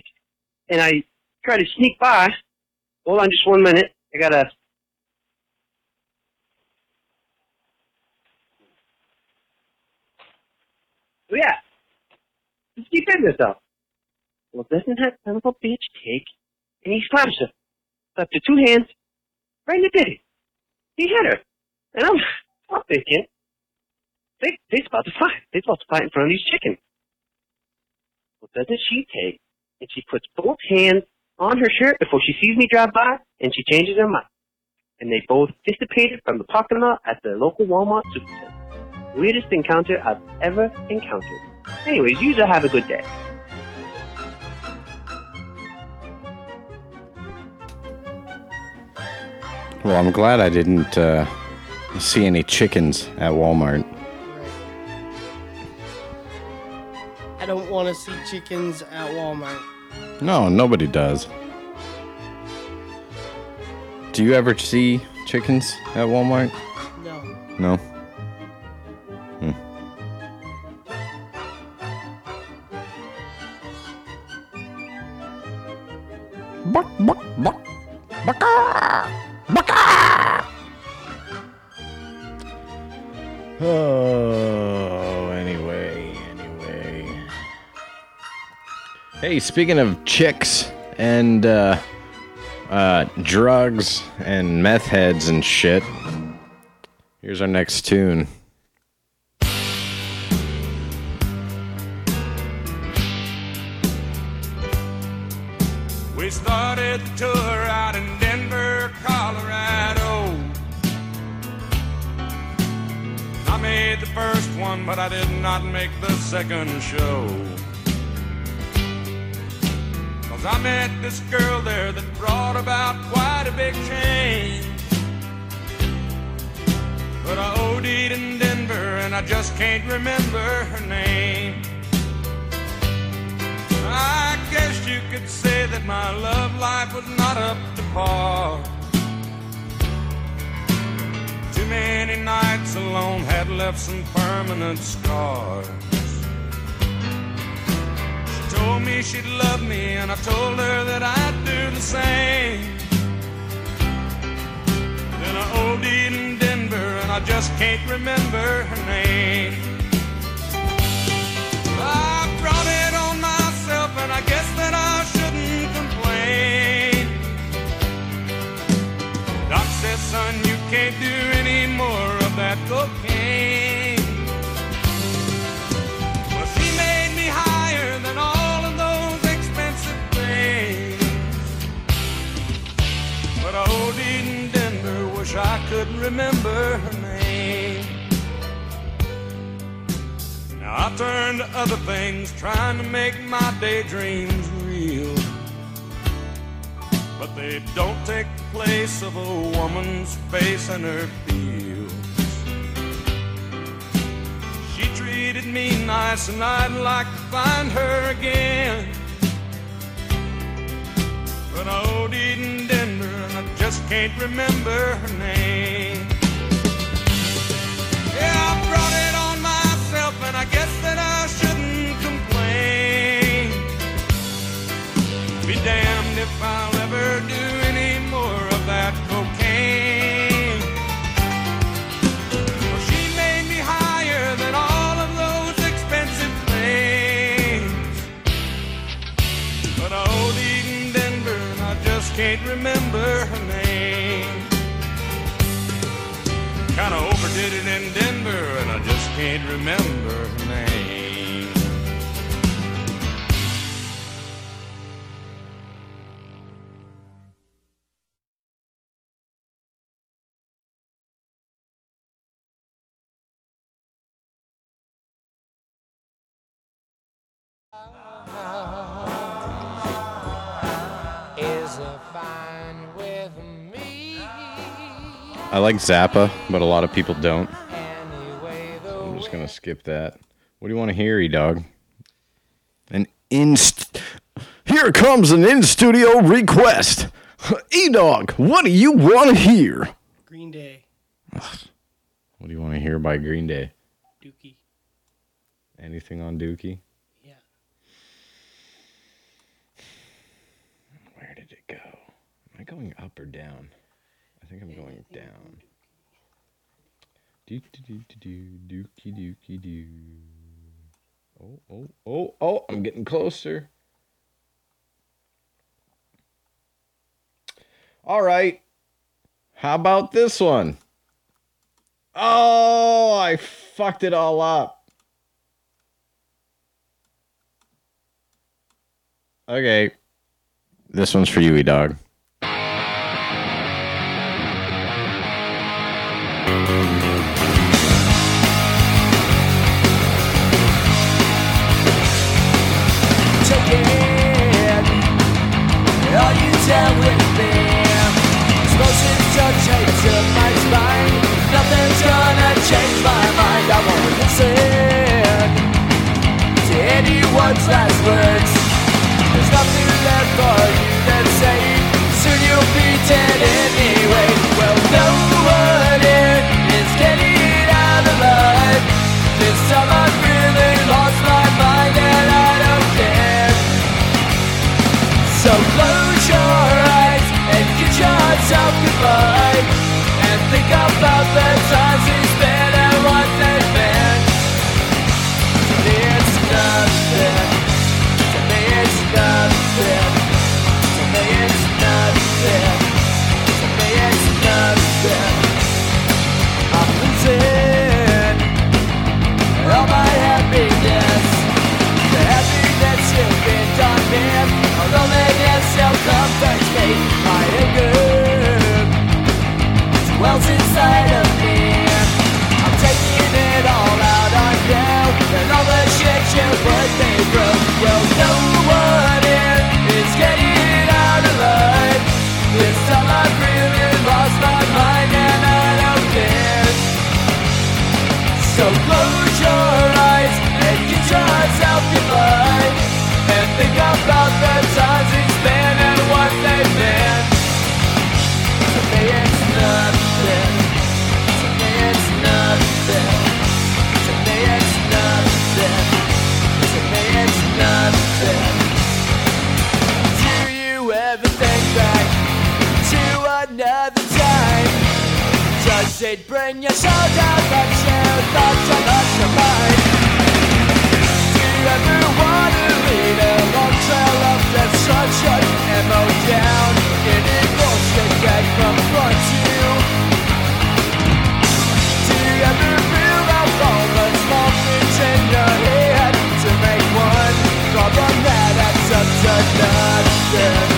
and I try to sneak by. Hold on just one minute. I gotta Oh yeah. Just keep hitting herself. Well doesn't that son of a bitch take and he slaps her. Slaps her two hands right in the titty. He hit her. And I'm, I'm thinking, they, they're about to fight. They're supposed to fight in front of these chickens. Well, doesn't she take and she puts both hands on her shirt before she sees me drive by and she changes her mind. And they both dissipated from the parking lot at the local Walmart supercenter. Weirdest encounter I've ever encountered. Anyways, you have a good day. Well, I'm glad I didn't uh, see any chickens at Walmart. I don't want to see chickens at Walmart. No, nobody does. Do you ever see chickens at Walmart? No. No. Oh, anyway, anyway. Hey, speaking of chicks and uh, uh, drugs and meth heads and shit, here's our next tune. We started the tour one, but I did not make the second show. Cause I met this girl there that brought about quite a big change. But I OD'd in Denver and I just can't remember her name. I guess you could say that my love life was not up to par. Too many nights alone had left some permanent scars. She told me she'd love me, and I told her that I'd do the same. Then I OD'd in Denver, and I just can't remember her name. I brought it on myself, and I guess that I Says, son, you can't do any more of that cocaine. Well, she made me higher than all of those expensive things. But I OD'd in Denver, wish I could remember her name. Now I turn to other things, trying to make my daydreams real. But they don't take the place of a woman's face and her feels. She treated me nice, and I'd like to find her again. But I OD'd in Denver, and I just can't remember her name. Yeah, I brought it on myself, and I guess that I shouldn't damned if I'll ever do any more of that cocaine. Well, she made me higher than all of those expensive planes. But I old Eden Denver, and I just can't remember her name. Kinda overdid it in Denver, and I just can't remember her name. I like Zappa, but a lot of people don't. So I'm just gonna skip that. What do you want to hear, E Dog? An inst. Here comes an in studio request. E Dog, what do you want to hear? Green Day. What do you want to hear by Green Day? Dookie. Anything on Dookie? Yeah. Where did it go? Am I going up or down? I think I'm going down. Do do do do do dookie dookie doo. Oh oh oh oh! I'm getting closer. All right. How about this one? Oh, I fucked it all up. Okay. This one's for you, E Dog. Change my mind. I won't listen to anyone's last words. You put it bring your soul down but your thoughts are not your mind? Do you ever want to lead a long trail of destruction and mow down any bullshit that confronts you? Do you ever feel like all the small things in your head to make one problem that adds up to nothing?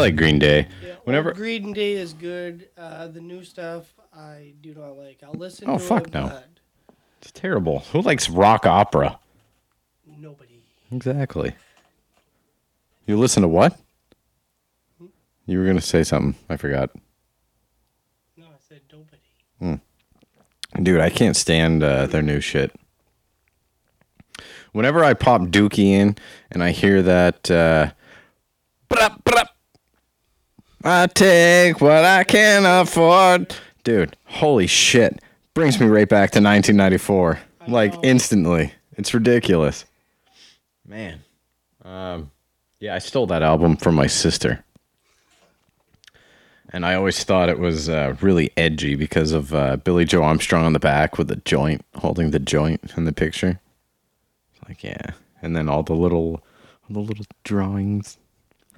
Like Green Day. Yeah, Whenever Green Day is good. Uh, the new stuff I do not like. I'll listen Oh to fuck it, no. It's terrible. Who likes rock opera? Nobody. Exactly. You listen to what? You were gonna say something. I forgot. No, I said nobody. Hmm. Dude, I can't stand uh, their new shit. Whenever I pop Dookie in and I hear that, uh, "Brup, brup, I take what I can afford, dude, holy shit, brings me right back to 1994, like instantly. It's ridiculous, man. Um, yeah, I stole that album from my sister, and I always thought it was uh, really edgy because of uh, Billie Joe Armstrong on the back with the joint, holding the joint in the picture. It's like, yeah, and then all the little, all the little drawings,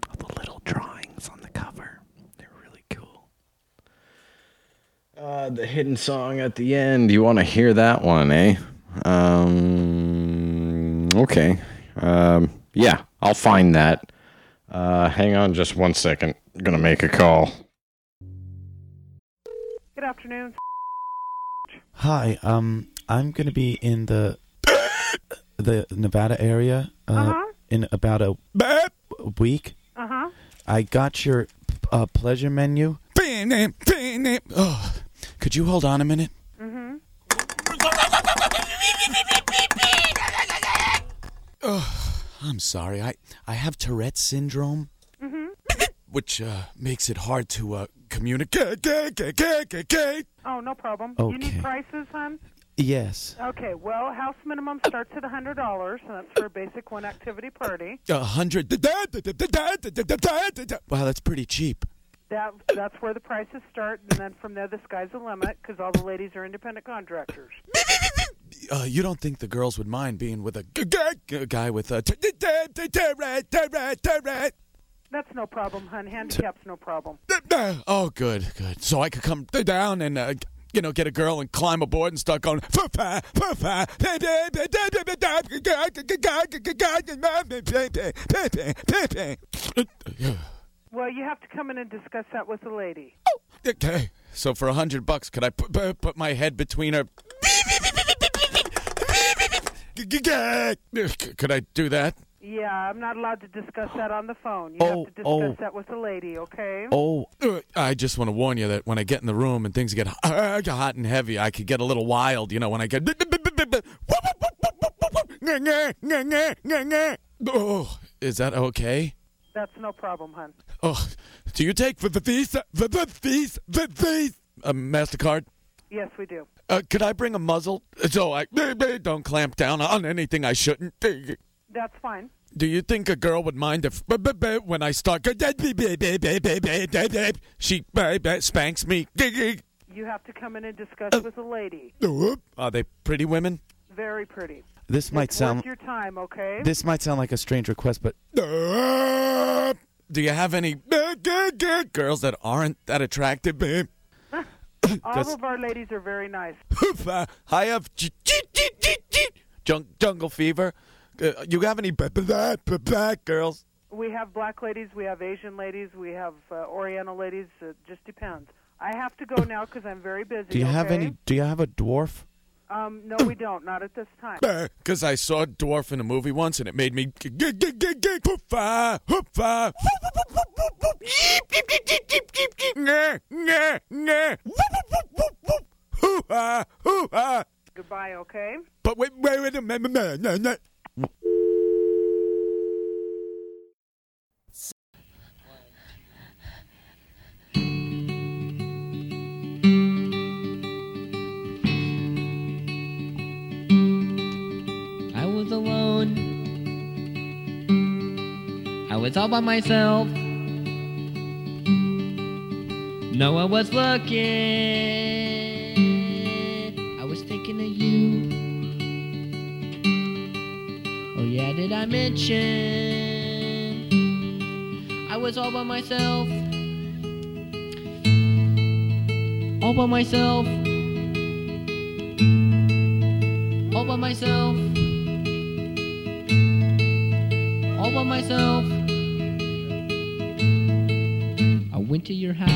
all the little drawings on the cover. They're really cool. Uh, the hidden song at the end. You want to hear that one, eh? Um, okay. Um, yeah, I'll find that. Uh, hang on just one second. I'm gonna make a call. Good afternoon. Hi, um, I'm gonna be in the the Nevada area uh, Uh-huh. in about a week. Uh huh. I got your uh, pleasure menu. Oh, could you hold on a minute? Mm-hmm. Oh, I'm sorry. I I have Tourette's syndrome, Mm-hmm. which uh, makes it hard to uh, communicate. Oh, no problem. You need prices, hon? Yes, Okay, well, house minimum starts at $100, and that's for a basic one activity party. a hundred. Wow, that's pretty cheap. That That's where the prices start, and then from there, the sky's the limit, because all the ladies are independent contractors. Uh, you don't think the girls would mind being with a g- g- g- guy with a t- t- t-? That's no problem, hon. Handicap's no problem. Oh, good, good. So I could come down and, uh, you know, get a girl and climb aboard and start going. "Fa-fa, fa-fa, Well, you have to come in and discuss that with the lady. Okay, so for a hundred bucks, could I put, put my head between her? Could I do that? Yeah, I'm not allowed to discuss that on the phone. You Oh, have to discuss oh. that with the lady, okay? Oh, uh, I just want to warn you that when I get in the room and things get hot hot and heavy, I could get a little wild. You know, when I get. Oh, is that okay? That's no problem, hon. Oh, do you take for the visa, the the visa, the visa, a Mastercard? Yes, we do. Uh, could I bring a muzzle so I don't clamp down on anything I shouldn't? That's fine. Do you think a girl would mind if when I start she spanks me? You have to come in and discuss with a lady. Are they pretty women? Very pretty. This might sound worth your time, okay? this might sound like a strange request, but do you have any girls that aren't that attractive, babe? All of our ladies are very nice. I have j- j- j- j- j- jung- jungle fever. Uh, you have any b- b- b- b- black girls? We have black ladies, we have Asian ladies, we have uh, Oriental ladies. It just depends. I have to go now because I'm very busy. Do you have any? Do you have a dwarf? Um, no, we don't. Not at this time. Because I saw a dwarf in a movie once, and it made me. Goodbye, okay? But wait, wait, wait a minute. Alone. I was all by myself. No one was looking. I was thinking of you. Oh, yeah, did I mention? I was all by myself. All by myself. All by myself. All by myself. I went to your house,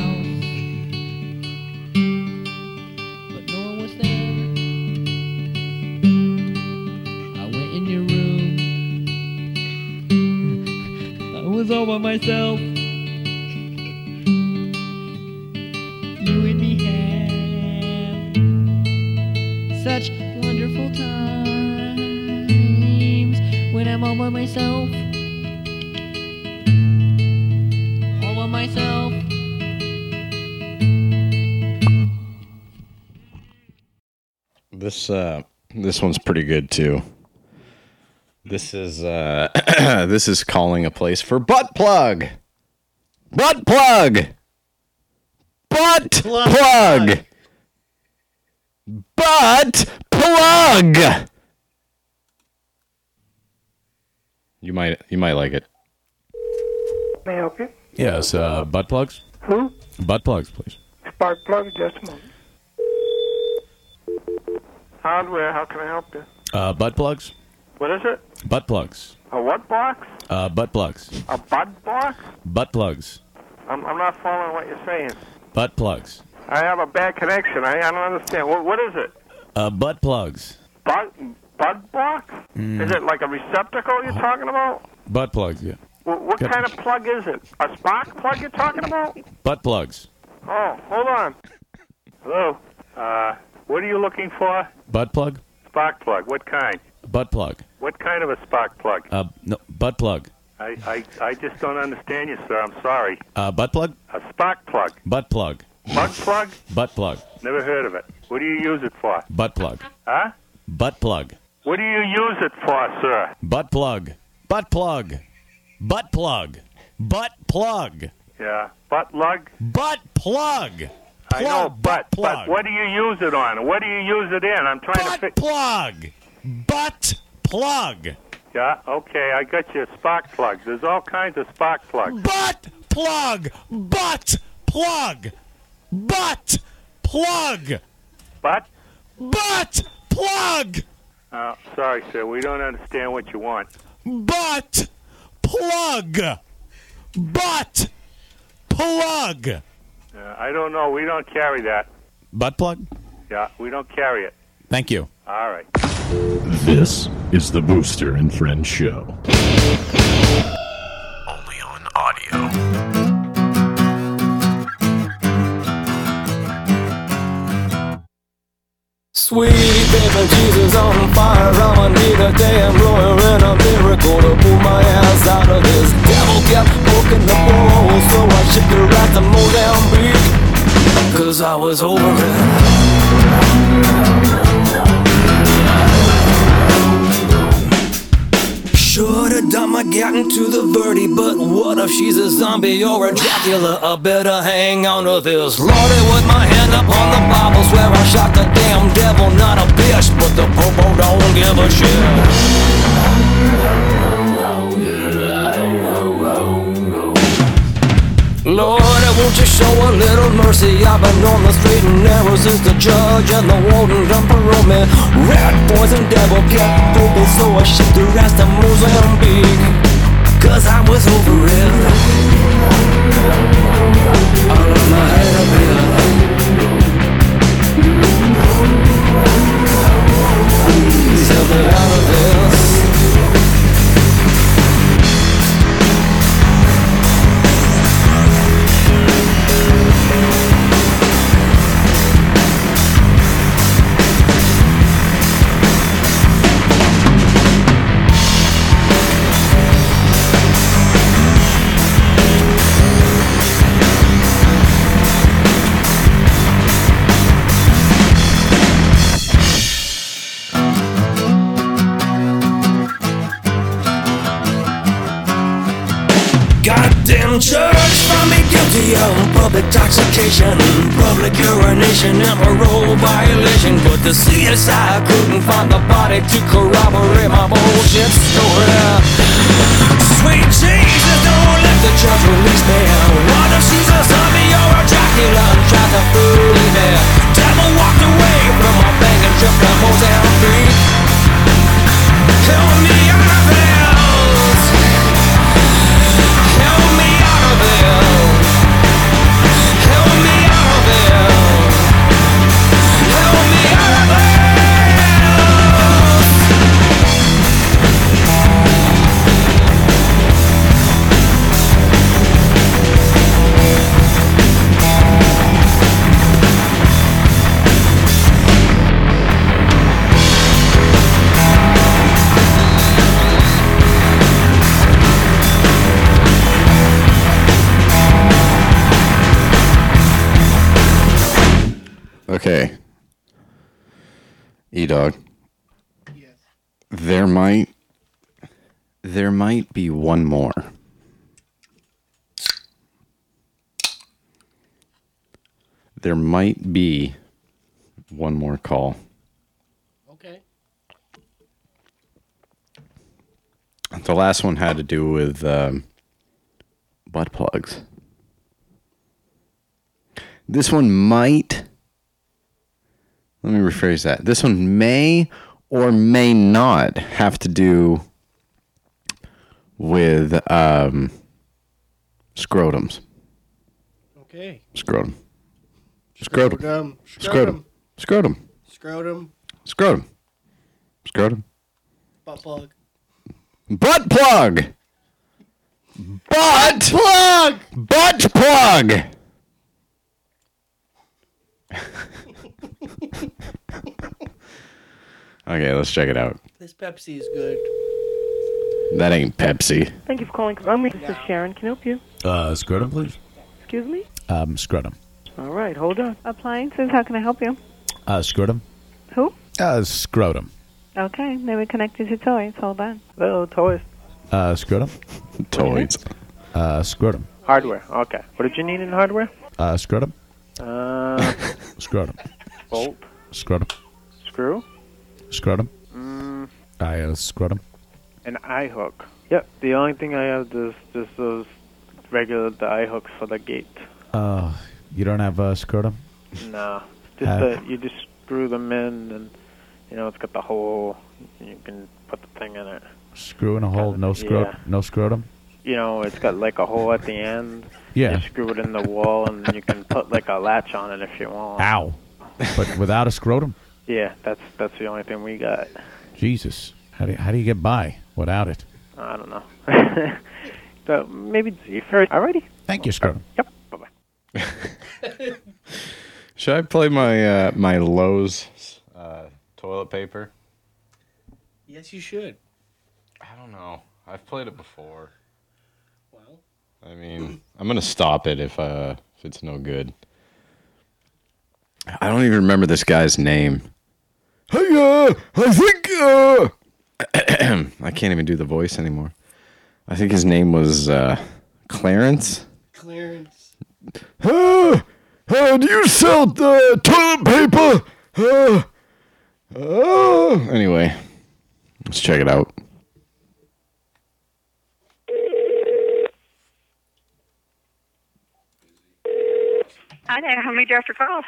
but no one was there. I went in your room. I was all by myself. You and me have such wonderful times when I'm all by myself. This uh this one's pretty good too. This is uh this is calling a place for butt plug. Butt plug. butt plug. Butt plug. You might you might like it. May I help you? Yes, uh, butt plugs. Who? Butt plugs, please. Spark plug, just a moment. Hardware, how can I help you? Uh, butt plugs. What is it? Butt plugs. A what box? Uh, butt plugs. A butt box? Butt plugs. I'm, I'm not following what you're saying. Butt plugs. I have a bad connection. I, I don't understand. What, what is it? Uh, butt plugs. Butt, butt box? Mm. Is it like a receptacle you're talking about? Butt plugs. Yeah. What, what kind of plug is it? A spark plug you're talking about? Butt plugs. Oh, hold on. Hello. Uh, what are you looking for? Butt plug. Spark plug. What kind? Butt plug. What kind of a spark plug? Uh, no, butt plug. I, I, I just don't understand you, sir. I'm sorry. Uh, butt plug. A spark plug. Butt plug. Bug plug? Butt plug. Never heard of it. What do you use it for? Butt plug. Huh? Butt plug. What do you use it for, sir? Butt plug. Butt plug. Butt plug. Butt plug. Yeah. Butt lug? Butt plug. I know, but, plug. but what do you use it on? What do you use it in? I'm trying to Butt plug. Butt plug. Yeah, okay, I got you. Spark plugs. There's all kinds of spark plugs. Butt plug. Butt plug. Butt plug. But? Butt plug. Uh, sorry, sir. We don't understand what you want. Butt plug. Butt plug. Uh, I don't know. We don't carry that. Butt plug? Yeah, we don't carry it. Thank you. All right. This is the Booster and Friends Show. Only on audio. Sweet baby Jesus on fire, I'ma need a damn lawyer and a miracle to pull my ass out of this. Devil kept poking the ball, so I shipped her out to Mozambique. Cause I was over it. Should've done my getting to the birdie, but what if she's a zombie or a Dracula? I better hang on to this. Lordy, with my hand up on the Bible, swear I shot the damn devil, not a bitch, but the popo don't give a shit. Lord, won't you show a little mercy? I've been on the straight and narrow since the judge and the warden done parole me. Rat poison devil kept poking, so I shipped the rest to Mozambique. Cause I was over it. All of my head up here. Tell me out of this. Intoxication, public urination, and parole violation. But the CSI couldn't find the body to corroborate my bullshit story. Sweet Jesus, don't let the church release me. What if she's a zombie or a Dracula and tried to fool me? Devil walked away from my banging trip to Mozambique. Dog. There might there might be one more. there might be one more call. Okay. The last one had to do with um, butt plugs. This one might. Let me rephrase that. This one may or may not have to do with um, scrotums. Okay. Scrotum. Scrotum. Scrotum. Scrotum. Scrotum. Scrotum. Scrotum. Scrotum. Butt plug. Butt plug. Butt plug. Butt plug. Okay, let's check it out. This Pepsi is good. That ain't Pepsi. Thank you for calling. Um, this is Sharon. Can I help you? Uh, scrotum, please. Excuse me? Um, scrotum. All right, hold on. Appliances, how can I help you? Uh, scrotum. Who? Uh, scrotum. Okay, then we connect you to toys. Hold on. Hello, toys. Uh, scrotum. Toys. Uh, scrotum. Hardware. Okay. What did you need in hardware? Uh, scrotum. Uh, Scrotum. bolt, Scrotum. screw, Scrotum. mm, I uh, scrotum. an eye hook. Yep. The only thing I have is just those regular the eye hooks for the gate. Uh, you don't have a scrotum? No, just Uh, the, you just screw them in, and you know it's got the hole. You can put the thing in it. Screw in a hole, no scrot, Yeah. no scrotum. You know, it's got like a hole at the end. Yeah. You screw it in the wall, and you can put like a latch on it if you want. Ow. But without a scrotum, Yeah, that's that's the only thing we got. Jesus, how do you, how do you get by without it? I don't know. so maybe Z first. Alrighty. Thank you, scrotum. Yep. Bye bye. Should I play my uh, my Lowe's uh, toilet paper? Yes, you should. I don't know. I've played it before. Well. I mean, I'm gonna stop it if uh if it's no good. I don't even remember this guy's name. Hey, uh, I think uh, I can't even do the voice anymore. I think his name was uh, Clarence. Clearance. Uh, uh, do you sell uh, toilet paper? Uh, uh, anyway, let's check it out. Hi there. How many after call?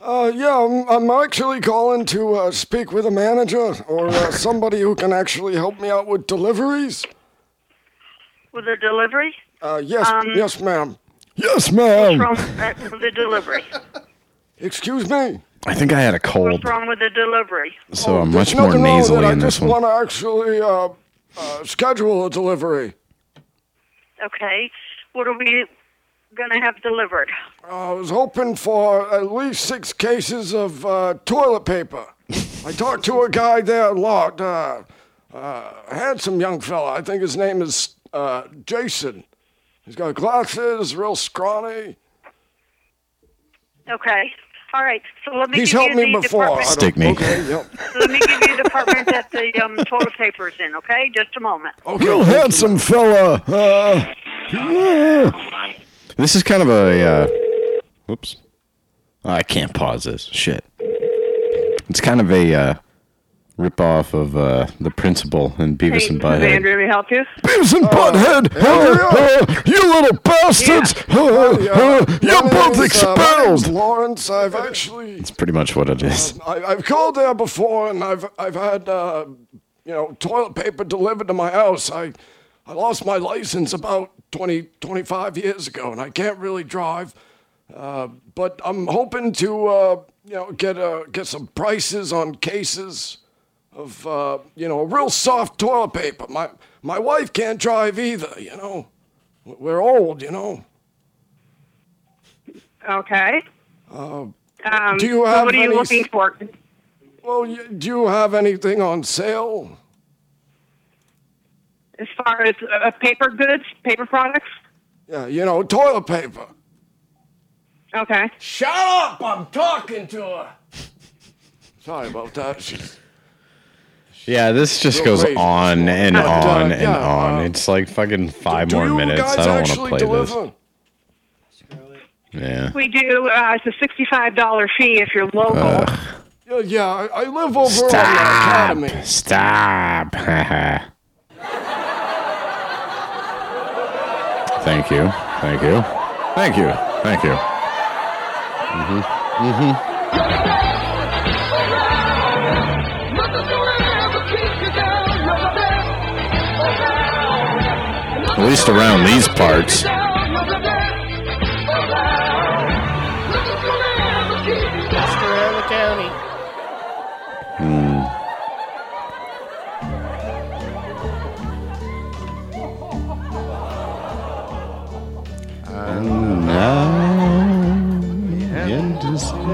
Uh, yeah, I'm, I'm actually calling to uh, speak with a manager or uh, somebody who can actually help me out with deliveries. With the delivery? Uh, yes, Um, yes, ma'am. Yes, ma'am. What's ma'am. wrong uh, with the delivery? Excuse me. I think I had a cold, What's wrong with the delivery? so I'm much more nothing wrong with it. nasally I in this just one. want to actually uh, uh, schedule a delivery. Okay. What are we going to have delivered? I was hoping for at least six cases of uh, toilet paper. I talked to a guy there a lot. Uh, uh, a handsome young fella. I think his name is uh, Jason. He's got glasses, real scrawny. Okay. All right. So let me He's give helped you me the before. department. I don't- Stick me. Okay, yep. So let me give you the department that the um, toilet paper is in, okay? Just a moment. Okay. Real handsome fella. Uh, yeah. This is kind of a. Uh, whoops. I can't pause this. Shit. It's kind of a uh, rip off of uh, the principal in Beavis and Butthead. Andrew, let me help you? Beavis and Butthead! Uh, uh, you little bastards! Uh, uh, you're My both name's, uh, my expelled! Lawrence, I've actually It's pretty much what it is. I, I've called there before, and I've I've had uh, you know toilet paper delivered to my house. I I lost my license about 20, 25 years ago, and I can't really drive. Uh, but I'm hoping to uh, you know get uh, get some prices on cases of uh, you know real soft toilet paper. My my wife can't drive either. You know, we're old. You know. Okay. Uh, Um, Do you so have what are you any looking for? well, do you have anything on sale? As far as uh, paper goods, paper products? Yeah, you know, toilet paper. Okay. Shut up! I'm talking to her. Sorry about that. She's Yeah, this just Real goes crazy. on and But, uh, on and yeah, on. uh, it's like fucking five more minutes. I don't want to actually play this. deliver? Yeah. We do. Uh, it's a sixty-five dollar fee if you're local. Yeah, yeah I, I live over Stop. on the academy. Stop. Thank you. Thank you. Thank you. Thank you. Mm-hmm. At least around these parts. Just around the county. Hmm. Now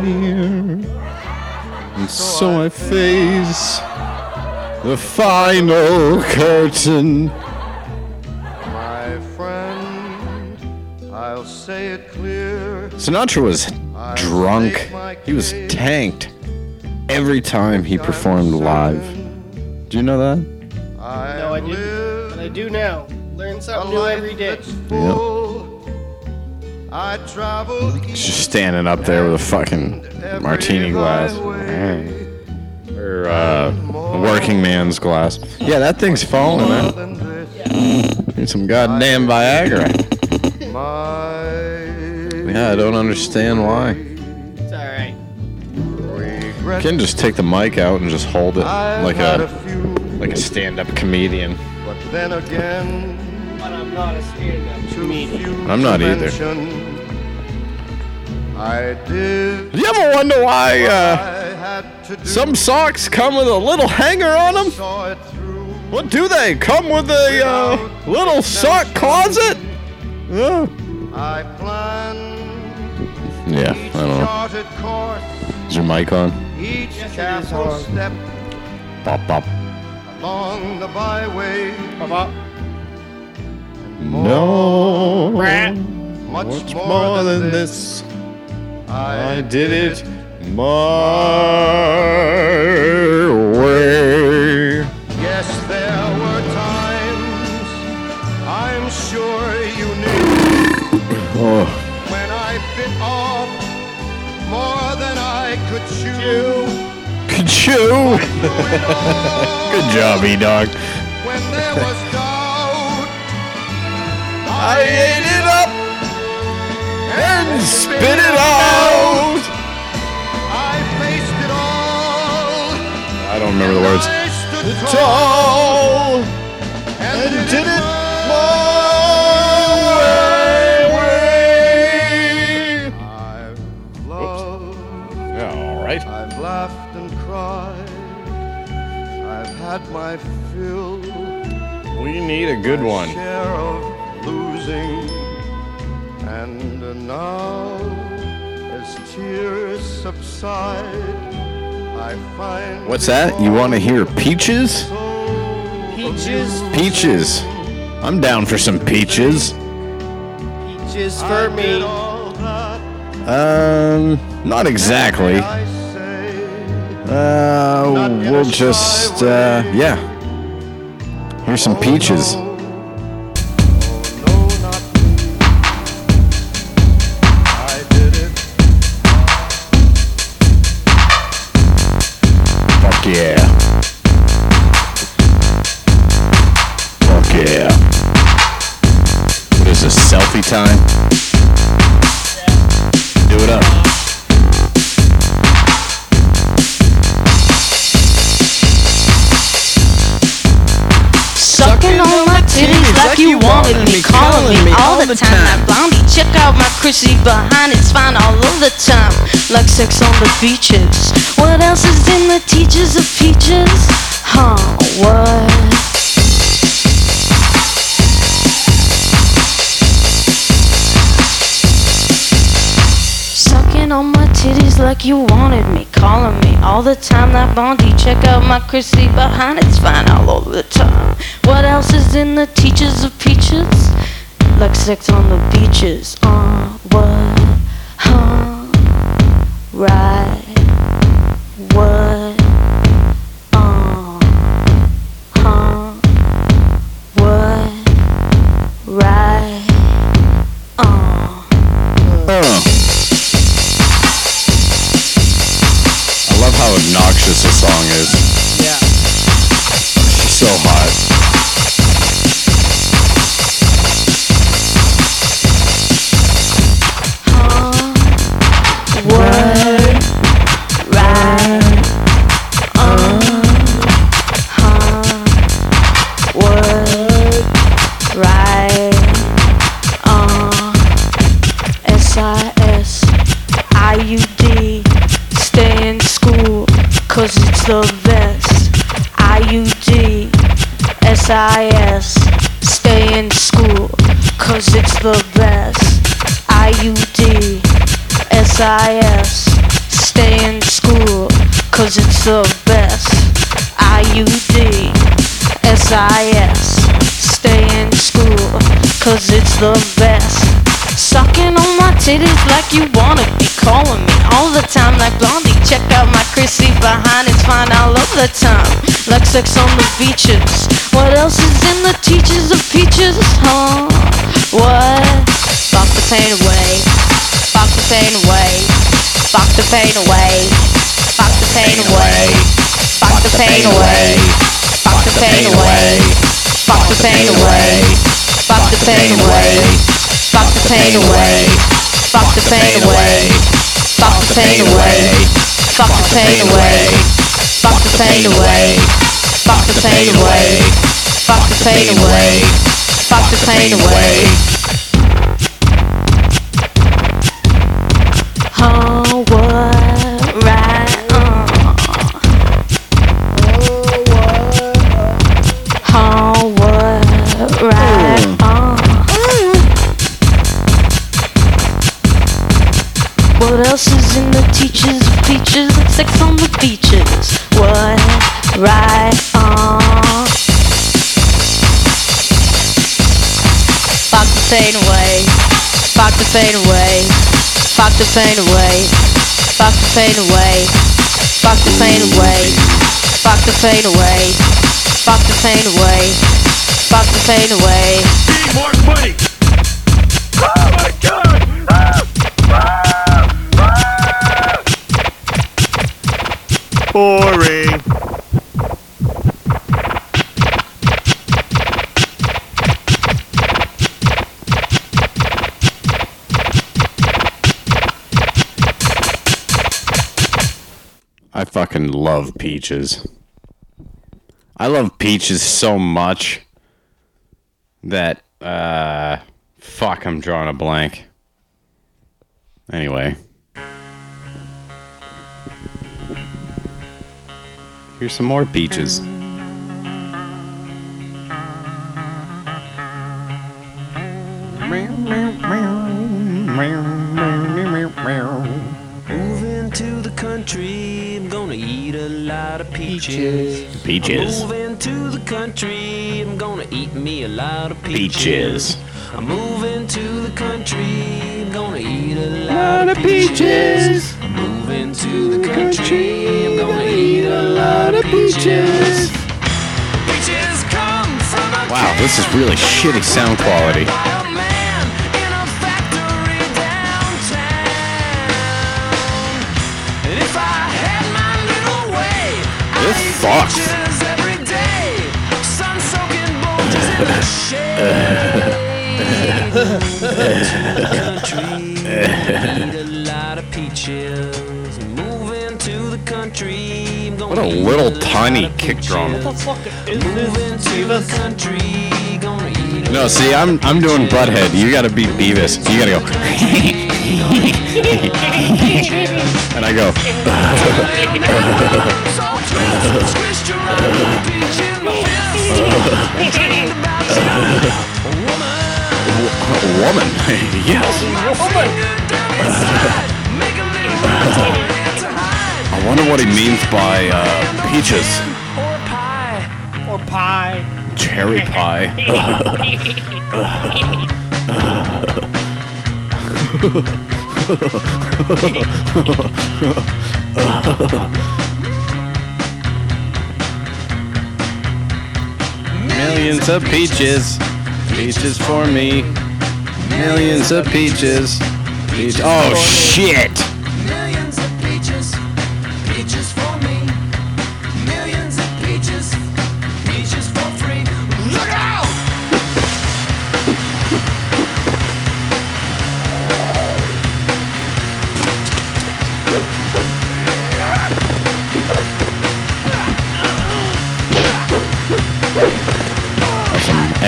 near, and so I face the final curtain. My friend, I'll say it clear. Sinatra was drunk. He was tanked every time he performed live. Do you know that? No, I didn't. But I do now. Learn something new every day. I travel Just standing up there with a fucking martini glass. Or uh, a working man's glass. Yeah, that thing's falling, man. Need some goddamn Viagra. Yeah, I don't understand why. It's alright. You can just take the mic out and just hold it like a like a stand-up comedian. But then again, But I'm not a stand-up comedian. I'm not either. I did. Do you ever wonder why uh, some socks come with a little hanger on them? What do they? Come with a uh, little sock closet? I planned Yeah, I don't know. Is your mic on? each careful step Pop, pop. along the byway. No. Much, Much more, more than, than this. this. I did it my way. Yes, there were times I'm sure you knew Oh, when I bit off more than I could chew. good chew. Good job, E-Dog. When there was doubt, I ate it up and spit it out. I faced it all. I don't remember the words. I stood Tall and did it my way. I've loved. Yeah, all right. I've laughed and cried. I've had my fill. We need a good one. And now, as tears subside, I find. What's that? You want to hear peaches? Peaches. Peaches. I'm down for some peaches. Peaches for me. Um, not exactly. Uh, we'll just, uh, yeah. Here's some peaches. Chrissy behind, it's fine all of the time. Like sex on the beaches. What else is in the teachers of peaches? Huh, what? Sucking on my titties like you wanted me, calling me all the time. That Blondie, check out my Chrissy behind, it's fine all over the time. What else is in the teachers of peaches? Like sex on the beaches. Uh, what? Huh? Right. All the time. Like sex on the beaches. What else is in the teachers of peaches? Huh? What? Fuck the pain away. Fuck the pain away. Fuck the pain away. Fuck the pain away. Fuck the pain away. Fuck the pain away. Fuck the pain away. Fuck the pain away. Fuck the pain away. Fuck the pain away. Fuck the pain away. Fuck the pain away. Fuck the pain away. Fuck the pain away. Fuck the pain away. Fuck the pain away. What? Right on. Oh, what? Right hmm. on. What else is in the teachers features? peaches sex on the beaches? What? Right on. Fuck the pain away. Fuck the pain away. Fuck the pain away. Fuck the pain away. Fuck the pain away. Fuck the pain away. Fuck the pain away. Fuck the pain away. Need more money. Oh my god! Boring. Fucking love peaches. I love peaches so much that uh fuck I'm drawing a blank. Anyway. Here's some more peaches. Moving peaches. Peaches. I'm moving to the country, I'm gonna eat me a lot of Peaches. I'm moving to the country, I'm gonna eat a lot, Lot of peaches. peaches. I'm moving to the country, I'm gonna eat a lot of peaches. Peaches come from a Wow, this is really shitty sound quality. I'm What a little tiny kick drum. No, see, I'm I'm doing butthead. You gotta be Beavis. You gotta go. and I go. Woman. yes. I wonder what he means by uh, peaches. Or pie. Cherry pie. Millions of peaches. Peaches for me. Millions of peaches. Peach- oh shit!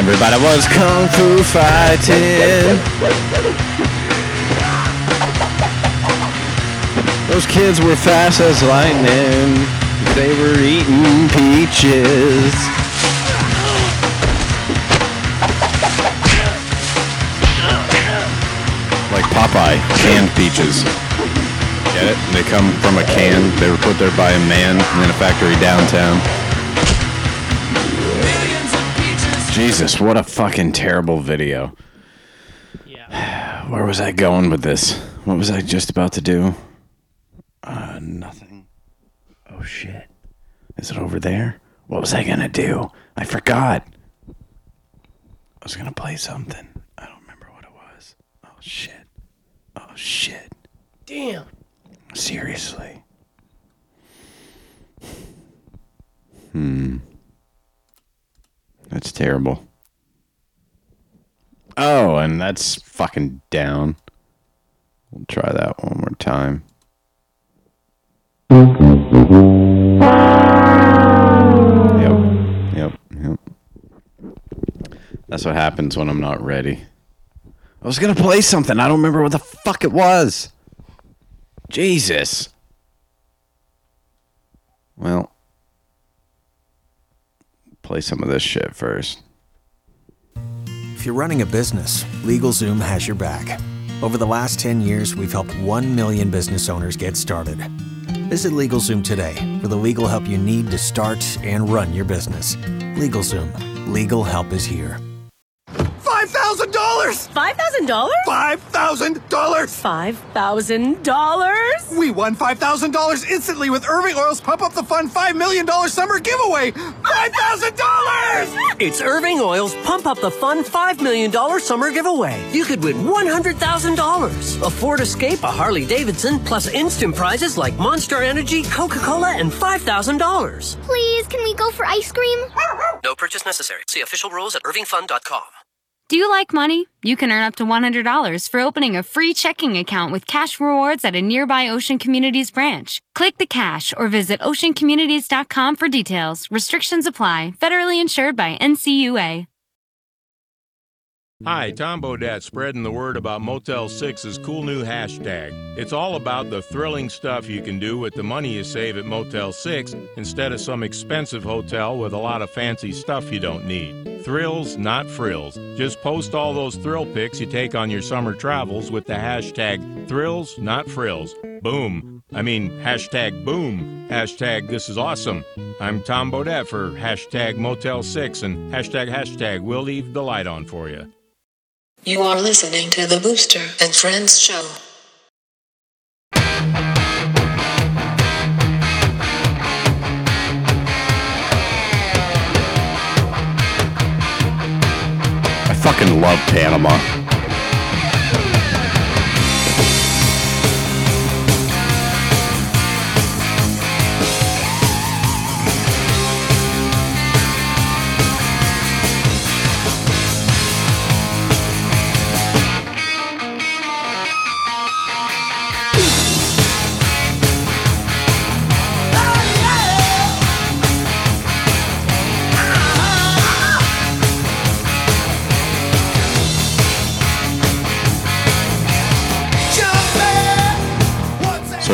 Everybody was kung fu fighting. Those kids were fast as lightning. They were eating peaches. Like Popeye, canned peaches. Get it? They come from a can. They were put there by a man in a factory downtown. Jesus, what a fucking terrible video. Yeah. Where was I going with this? What was I just about to do? Uh, nothing. Oh shit. Is it over there? What was I gonna do? I forgot. I was gonna play something. I don't remember what it was. Oh shit. Oh shit. Damn. Seriously. Hmm. That's terrible. Oh, and that's fucking down. We'll try that one more time. Yep. Yep. Yep. That's what happens when I'm not ready. I was gonna play something. I don't remember what the fuck it was. Jesus. Well, play some of this shit first. If you're running a business, LegalZoom has your back. Over the last 10 years, we've helped 1 million business owners get started. Visit LegalZoom today for the legal help you need to start and run your business. LegalZoom. Legal help is here. Five thousand dollars! Five thousand dollars? Five thousand dollars! Five thousand dollars? We won five thousand dollars instantly with Irving Oil's Pump Up the Fun five million dollar summer giveaway. Five thousand dollars! It's Irving Oil's Pump Up the Fun $5 million summer giveaway. You could win $100,000. A Ford Escape, a Harley Davidson, plus instant prizes like Monster Energy, Coca Cola, and $5,000. Please, can we go for ice cream? No purchase necessary. See official rules at irvingfun.com. Do you like money? You can earn up to $100 for opening a free checking account with cash rewards at a nearby Ocean Communities branch. Click the cash or visit oceancommunities.com for details. Restrictions apply. Federally insured by NCUA. Hi, Tom Bodett spreading the word about Motel 6's cool new hashtag. It's all about the thrilling stuff you can do with the money you save at Motel 6 instead of some expensive hotel with a lot of fancy stuff you don't need. Thrills, not frills. Just post all those thrill pics you take on your summer travels with the hashtag thrills, not frills. Boom. I mean, hashtag boom. Hashtag this is awesome. I'm Tom Bodett for hashtag Motel 6 and hashtag hashtag we'll leave the light on for you. You are listening to the Booster and Friends show. I fucking love Panama.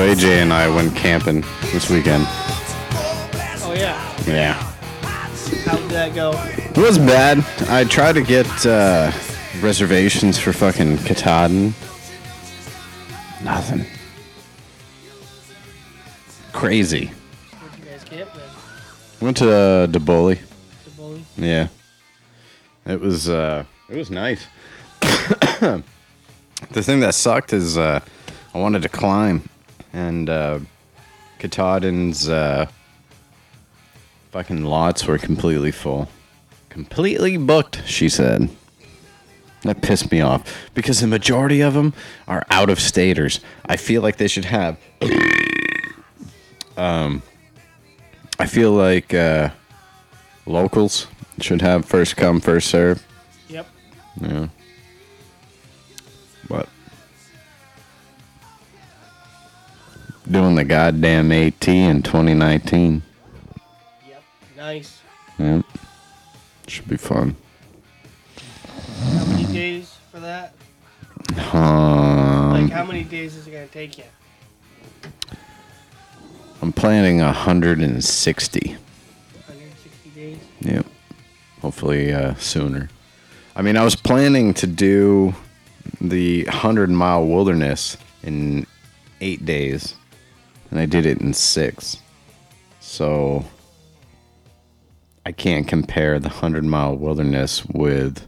AJ and I went camping this weekend. Oh yeah. Yeah. How did that go? It was bad. I tried to get uh, reservations for fucking Katahdin. Nothing. Crazy. Where'd you guys camp then? Went to uh, Deboli. Deboli? Yeah. It was uh it was nice. the thing that sucked is uh I wanted to climb and uh Katahdin's uh fucking lots were completely full. Completely booked, she said. That pissed me off because the majority of them are out of staters. I feel like they should have um I feel like uh locals should have first come first serve. Yep. Yeah. But doing the goddamn AT in 2019. Yep. Nice. Yep. Should be fun. How many days for that? Um, Like, how many days is it gonna take you? I'm planning 160. 160 days. Yep. Hopefully uh, sooner. I mean, I was planning to do the 100 mile wilderness in eight days, and I did it in six. So I can't compare the 100 mile wilderness with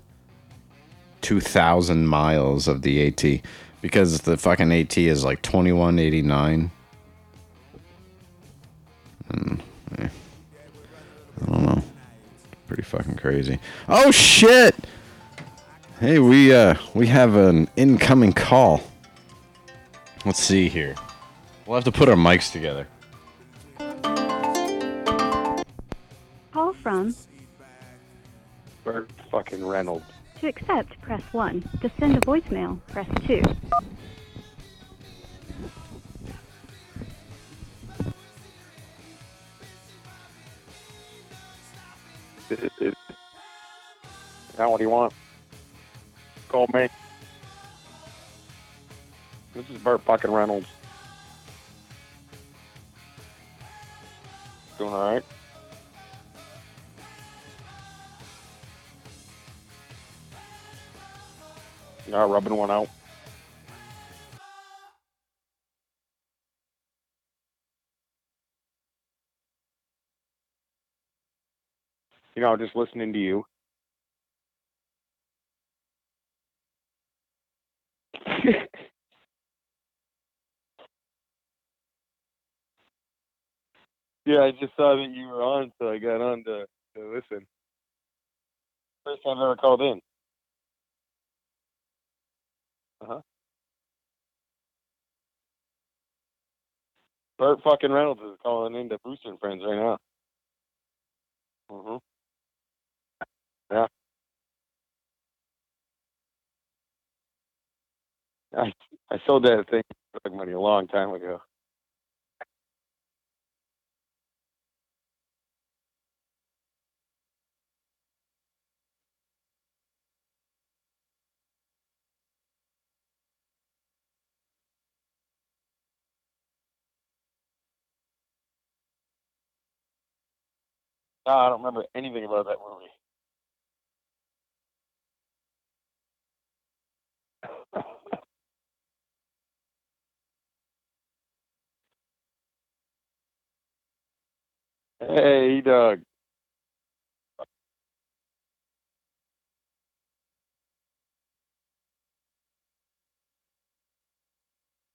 2,000 miles of the AT because the fucking AT is like 2189. And, eh, I don't know. Pretty fucking crazy. Oh shit! Hey, we uh we have an incoming call. Let's see here. We'll have to put our mics together. Call from. Burt fucking Reynolds. To accept, press 1. To send a voicemail, press 2. Now what do you want? Call me. This is Burt fucking Reynolds. Doing alright? Yeah, rubbing one out. You know, just listening to you. yeah, I just saw that you were on, so I got on to, to listen. First time I ever called in. Uh huh. Burt fucking Reynolds is calling into Brewster and Friends right now. Mhm. Yeah. I I sold that thing for money a long time ago. No, I don't remember anything about that movie. Hey, Doug.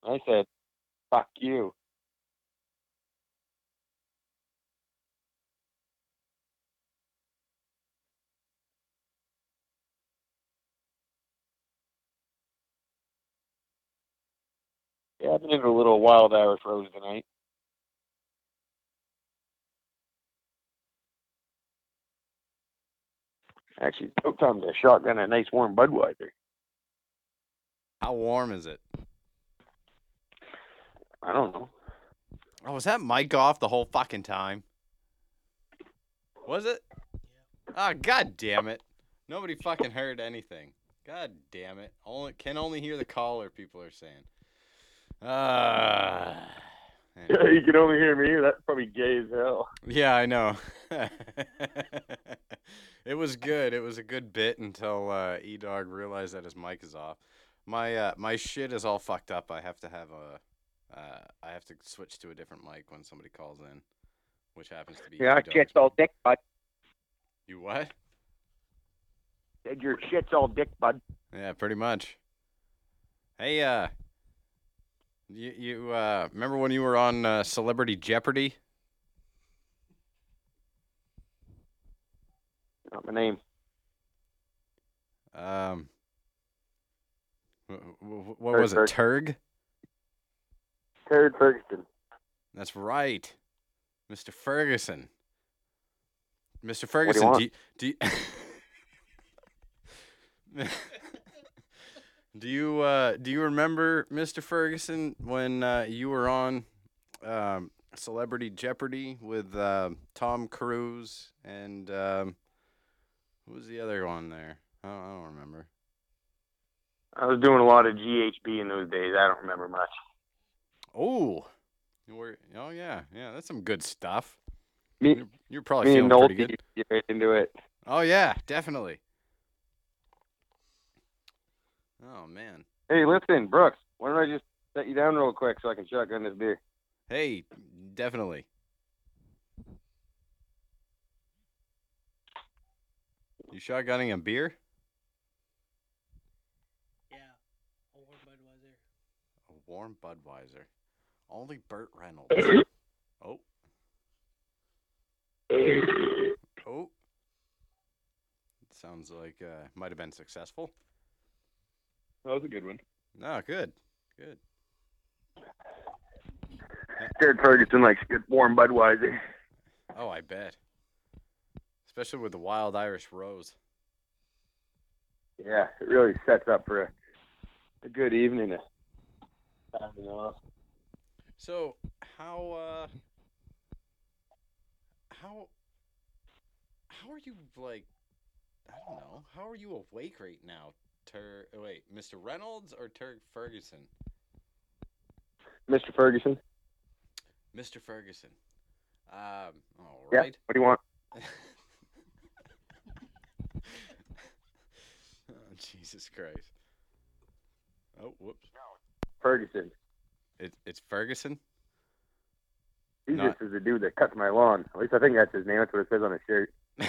I said, fuck you. Yeah, I've been in a little wild Irish rose tonight. Actually, no time to shotgun a nice warm Budweiser. How warm is it? I don't know. Oh, was that mic off the whole fucking time? Was it? Ah, god damn it. Nobody fucking heard anything. God damn it. Only can only hear the caller people are saying. Ah. Yeah, you can only hear me. That's probably gay as hell. Yeah, I know. it was good. It was a good bit until uh, E Dog realized that his mic is off. My uh, my shit is all fucked up. I have to have a uh, I have to switch to a different mic when somebody calls in, which happens to be. Yeah, E-Dog's shit's all dick, bud. You what? Said your shit's all dick, bud. Yeah, pretty much. Hey, uh, you you uh remember when you were on uh, Celebrity Jeopardy? Not my name. Um, wh- wh- what Turd was it? Turg? Turd Ferguson. That's right, Mr. Ferguson. Mr. What Ferguson, do you, do you, do you uh do you remember Mr. Ferguson when uh, you were on um, Celebrity Jeopardy with uh, Tom Cruise and um, who was the other one there? I don't, I don't remember. I was doing a lot of GHB in those days. I don't remember much. Oh, You were, oh yeah, yeah, that's some good stuff. Me, You're, you're probably me feeling and pretty Nolte good. used get right into it. Oh yeah, definitely. Oh man. Hey, listen, Brooks. Why don't I just set you down real quick so I can shotgun this beer? Hey, definitely. You shotgunning a beer? Yeah. A warm Budweiser. A warm Budweiser. Only Burt Reynolds. oh. Oh. Sounds like uh might have been successful. That was a good one. No, good. Good. Jared Ferguson likes good warm Budweiser. Oh, I bet. Especially with the wild Irish rose. Yeah, it really sets up for a, a good evening. of having off. So, how uh how how are you like I don't know. How are you awake right now? Tur oh, wait, Mr. Reynolds or Turk Ferguson? Mr. Ferguson. Mr. Ferguson. Um, all Yeah. What do you want? oh, Jesus Christ. Oh, whoops. Ferguson. It, it's Ferguson? He Not- just is the dude that cuts my lawn. At least I think that's his name. That's what it says on his shirt.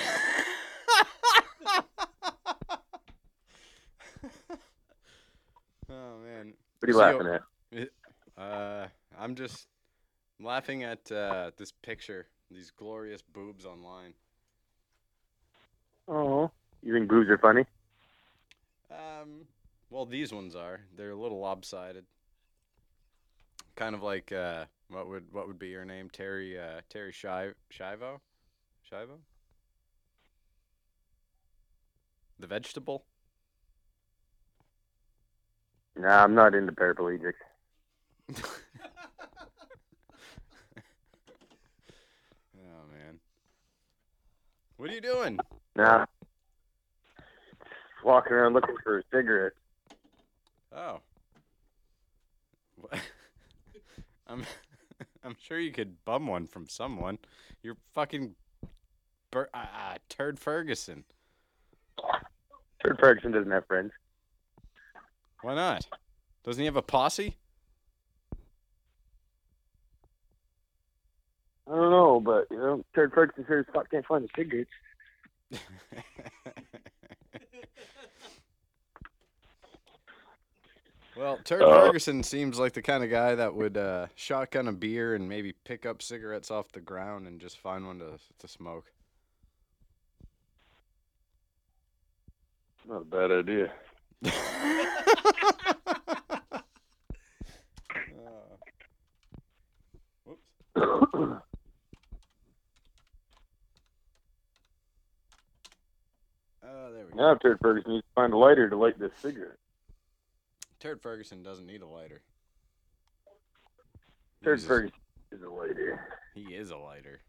Oh man. What are you So laughing at? Uh, I'm just laughing at uh, this picture, these glorious boobs online. Oh. You think boobs are funny? Um, well, these ones are. They're a little lopsided. Kind of like uh, what would what would be your name, Terry uh, Terry Shiv Shivo, Shivo. The vegetable. Nah, I'm not into paraplegics. Oh man. What are you doing? Nah. Walking around looking for a cigarette. Oh. I'm I'm sure you could bum one from someone. You're fucking Bur- uh, uh, Turd Ferguson. Turd Ferguson doesn't have friends. Why not? Doesn't he have a posse? I don't know, but you know, Turd Ferguson as fuck can't find the cigarettes. Well, Turd Uh. Ferguson seems like the kind of guy that would uh, shotgun a beer and maybe pick up cigarettes off the ground and just find one to to smoke. Not a bad idea. Uh, whoops. Oh, there we go. Now Turd Ferguson needs to find a lighter to light this cigarette. Turd Ferguson doesn't need a lighter. Turd Jesus. Ferguson is a lighter. He is a lighter.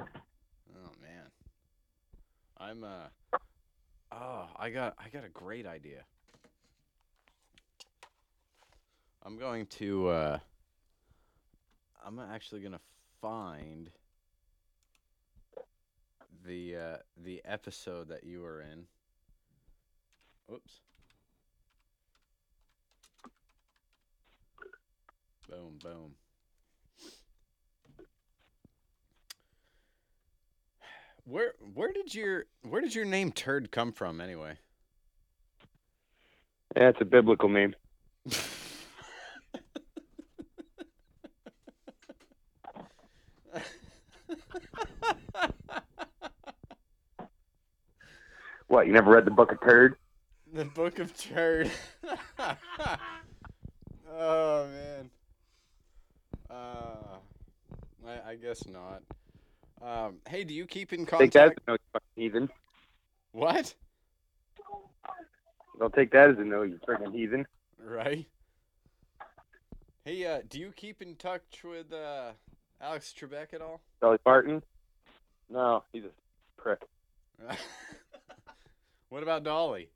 Oh man. I'm uh Oh, I got I got a great idea. I'm going to uh I'm actually going to find the uh the episode that you were in. Oops. Boom, boom. Where where did your where did your name Turd come from anyway? Yeah, it's a biblical name. What, you never read the book of Turd? The Book of Turd. oh man. Uh, I, I guess not. Um, hey, do you keep in contact? Take that as a no, you fucking heathen. What? I'll take that as a no, you friggin' heathen. Right. Hey, uh, do you keep in touch with uh, Alex Trebek at all? Dolly Parton? No, he's a prick. what about Dolly?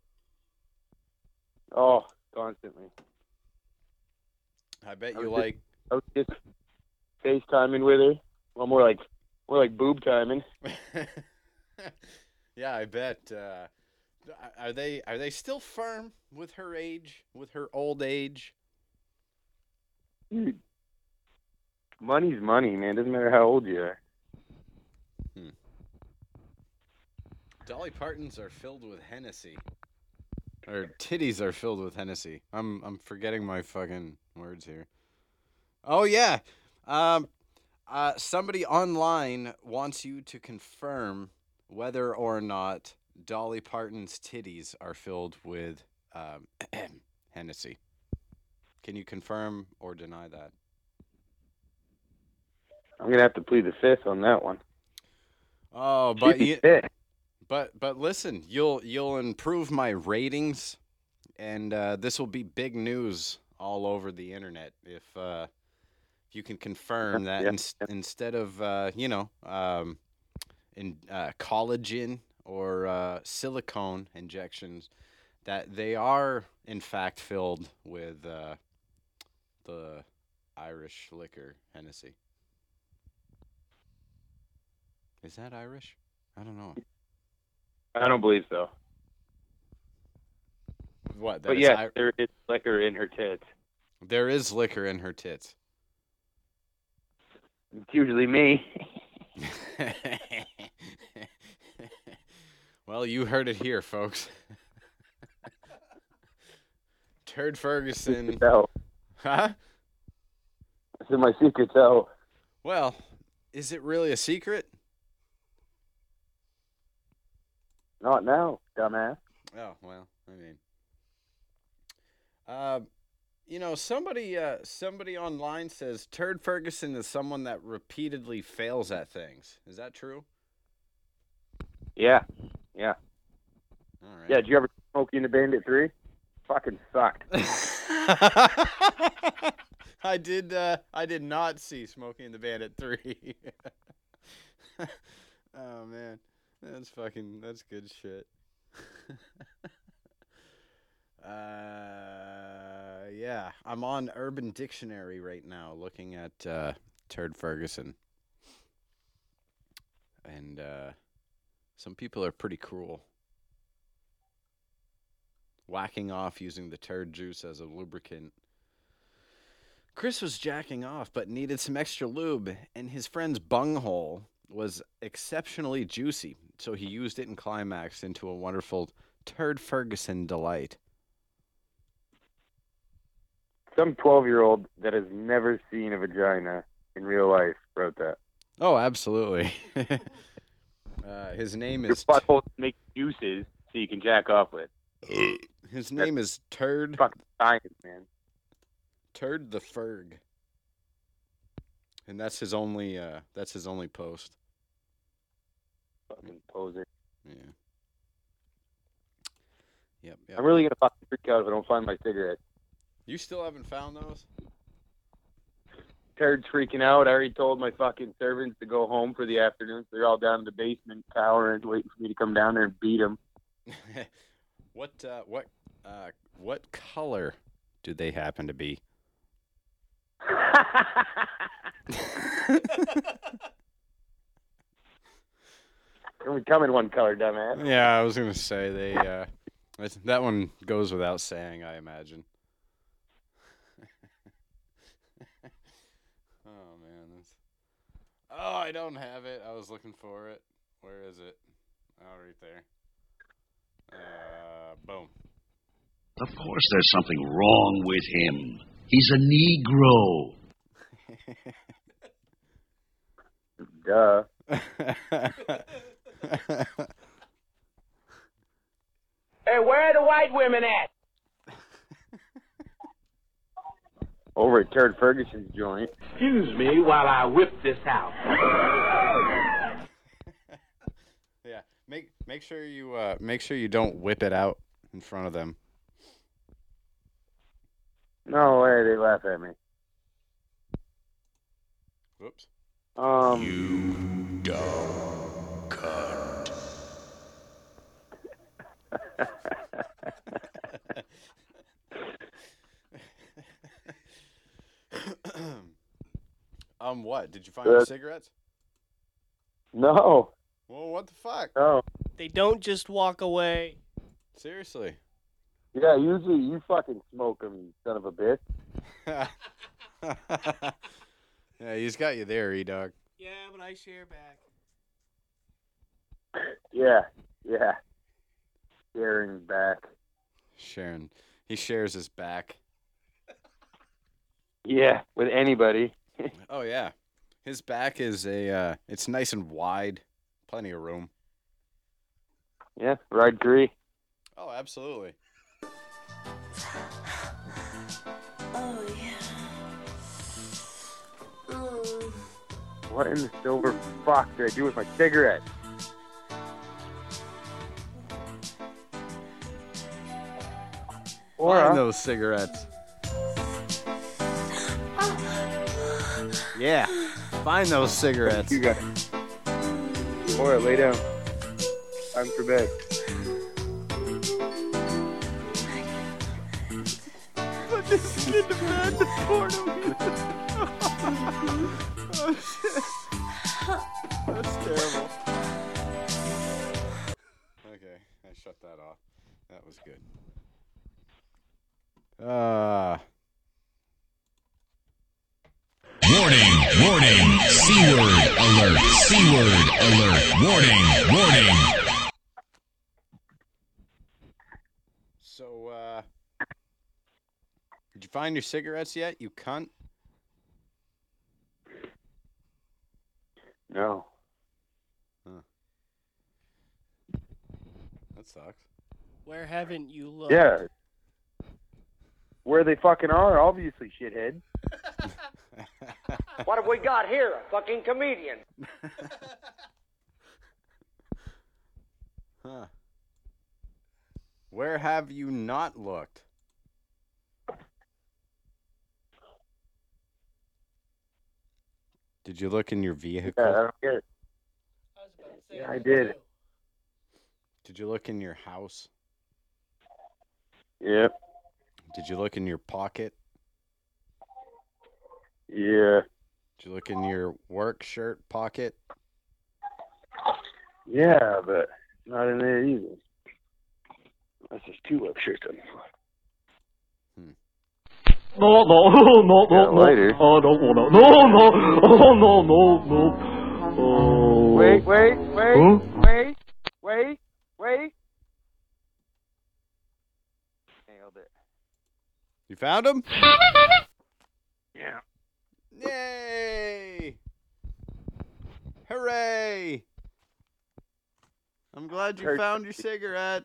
Oh, constantly. I bet I you was just- like I was just FaceTiming with her. Well, more like more like boob timing. Yeah, I bet. Uh, are they are they still firm with her age, with her old age? Dude, money's money, man. Doesn't matter how old you are. Dolly Partons are filled with Hennessy. Or titties are filled with Hennessy. I'm I'm forgetting my fucking words here. Oh yeah. Um uh somebody online wants you to confirm whether or not Dolly Parton's titties are filled with um Hennessy. Can you confirm or deny that? I'm gonna have to plead the fifth on that one. Oh, but you, but but listen, you'll you'll improve my ratings, and uh, this will be big news all over the internet if uh, if you can confirm that Yeah, ins- instead of uh, you know um, in uh, collagen or uh, silicone injections, that they are in fact filled with uh, the Irish liquor Hennessy. Is that Irish? I don't know. I don't believe so. What? that But yeah, Ir- there is liquor in her tits. there is liquor in her tits. It's usually me. well, you heard it here, folks. Turd Ferguson. No. Huh? That's in my secret out. Well, is it really a secret? Not now, dumbass. Oh well, I mean, uh, you know, somebody uh, somebody online says Turd Ferguson is someone that repeatedly fails at things. Is that true? Yeah, yeah. All right. Yeah, did you ever Smokey and the Bandit 3? Fucking sucked. I did. Uh, I did not see Smokey and the Bandit three. oh man, that's fucking. That's good shit. uh, yeah, I'm on Urban Dictionary right now, looking at uh, Turd Ferguson, and uh, some people are pretty cruel. Whacking off using the turd juice as a lubricant. Chris was jacking off but needed some extra lube, and his friend's bunghole was exceptionally juicy, so he used it and climaxed into a wonderful Turd Ferguson delight. Some 12 year old that has never seen a vagina in real life wrote that. Oh, absolutely. uh, his name is. Your is butthole make juices so you can jack off with. his name is Turd Fucking science, man. Turd the Ferg, and that's his only uh, that's his only post. Fucking poser. Yeah. Yep. yep. I'm really gonna fucking freak out if I don't find my cigarette. You still haven't found those? Turd's freaking out. I already told my fucking servants to go home for the afternoon. So they're all down in the basement tower and waiting for me to come down there and beat them. what uh, what uh, what color do they happen to be? we come in one color, dumbass. Yeah, I was gonna say they. Uh, that one goes without saying, I imagine. oh man, that's. Oh, I don't have it. I was looking for it. Where is it? Oh, right there. Uh, boom. Of course, there's something wrong with him. He's a Negro. Duh. Hey, where are the white women at? Over at Turd Ferguson's joint. Excuse me while I whip this out. yeah, make make sure you uh, make sure you don't whip it out in front of them. No way, they laugh at me. Whoops. Um, you dumb cunt. Um, what? Did you find your cigarettes? No. Well, what the fuck? No. They don't just walk away. Seriously. Yeah, usually you fucking smoke them, you son of a bitch. yeah, he's got you there, E dog. Yeah, but I share back. Yeah, yeah. Staring back. Sharon. He shares his back. Yeah, with anybody. Oh yeah. His back is a uh it's nice and wide. Plenty of room. Yeah, ride three. Oh, absolutely. Oh, yeah. Mm. What in the silver fuck did I do with my cigarette? Or Find those cigarettes. Yeah. Find those cigarettes. You got it. Or lay down. Time for bed. Put this kid to bed to porno. oh shit. That's terrible. Okay, I shut that off. That was good. Uh Warning, warning, C-word alert, C-word alert, warning, warning. so uh Did you find your cigarettes yet, you cunt? No. Huh. That sucks. Where haven't you looked? Yeah. Where they fucking are, obviously, shithead. What have we got here? A fucking comedian. Huh. Where have you not looked? Did you look in your vehicle? Yeah, I don't get it. Yeah, I did. Did you look in your house? Yep. Did you look in your pocket? Yeah. Did you look in your work shirt pocket? Yeah, but not in there either. That's just two work shirts on. Hmm. No, no, no, no, Yeah, no. lighter. I don't wanna. No, no, oh, no, no, no. Oh. Wait, wait, wait, Huh? wait, wait, wait. Nailed it. You found him? Yeah. Yay! Hooray! I'm glad you found your cigarette.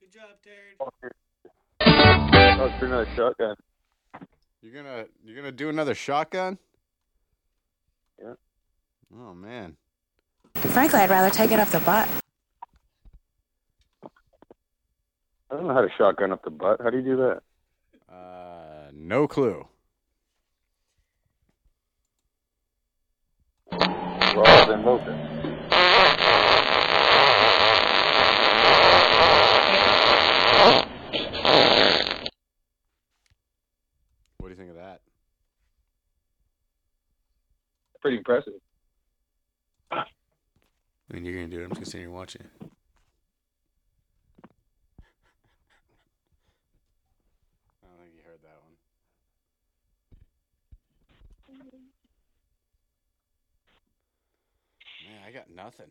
Good job, Terry. That for another shotgun. You're gonna you're gonna do another shotgun? Yeah. Oh man. Frankly, I'd rather take it off the butt. I don't know how to shotgun up the butt. How do you do that? Uh, no clue. Raw then open. What do you think of that? Pretty impressive. I mean, you're gonna do it. I'm just gonna sit here and watch it. I don't think you heard that one. Man, I got nothing.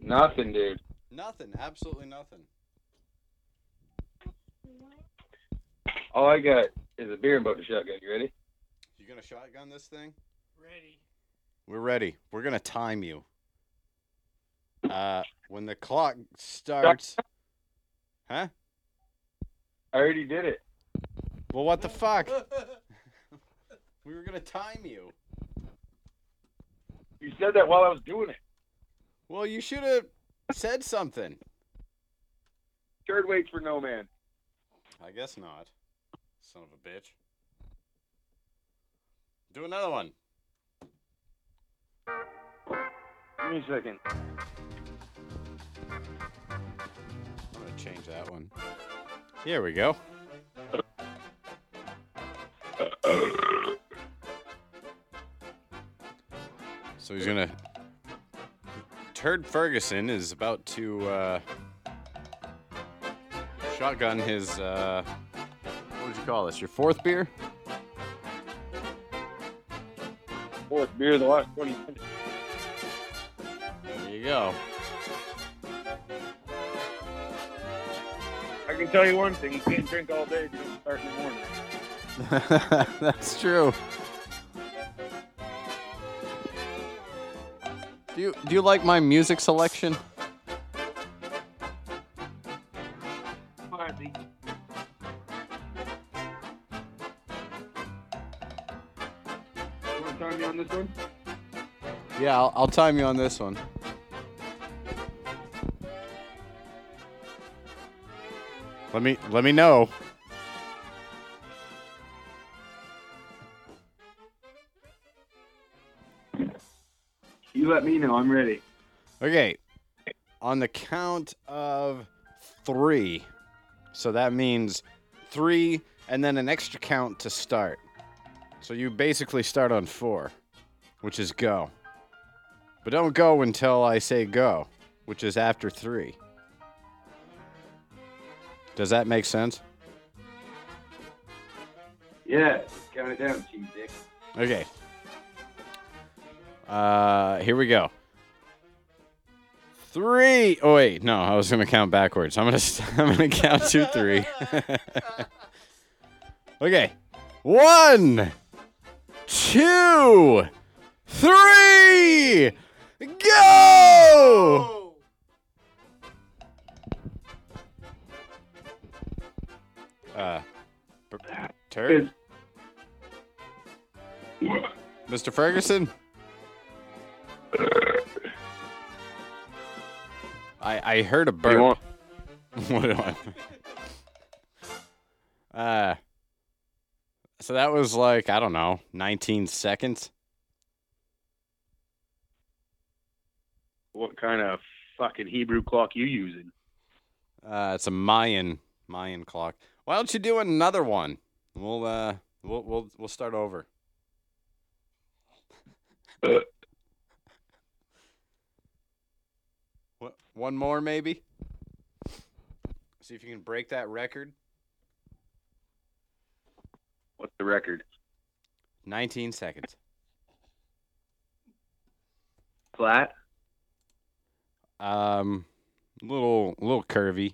Nothing, dude. Nothing. Absolutely nothing. All I got is a beer and boat shotgun. You ready? You gonna shotgun this thing? Ready. We're ready. We're gonna time you. Uh, when the clock starts. Huh? I already did it. Well, what the fuck? we were gonna time you. You said that while I was doing it. Well, you should have said something. Third waits for no man. I guess not. Son of a bitch. Do another one. Give me a second. I'm gonna change that one. Here we go. So he's gonna. Turd Ferguson is about to uh, shotgun his. Uh, what would you call this? Your fourth beer? Fourth beer of the last 20 minutes. There you go. I can tell you one thing: you can't drink all day you start in the morning. That's true. Do you do you like my music selection? Finally. You want to time me on this one? Yeah, I'll, I'll time you on this one. Let me let me know. Let me know. I'm ready. Okay. On the count of three. So that means three and then an extra count to start. So you basically start on four, which is go. But don't go until I say go, which is after three. Does that make sense? Yeah. Count it down, cheese dick. Okay. Uh, here we go. Three. Oh wait, no, I was gonna count backwards. I'm gonna I'm gonna count two, three. okay. One, two, three. Go! Uh, turd. Mr. Ferguson. I I heard a burp. want? what do I? Uh. So that was like I don't know, 19 seconds. What kind of fucking Hebrew clock you using? Uh, it's a Mayan Mayan clock. Why don't you do another one? We'll uh we'll we'll we'll start over. what one more maybe? See if you can break that record. What's the record? 19 seconds. Flat. Um little little curvy.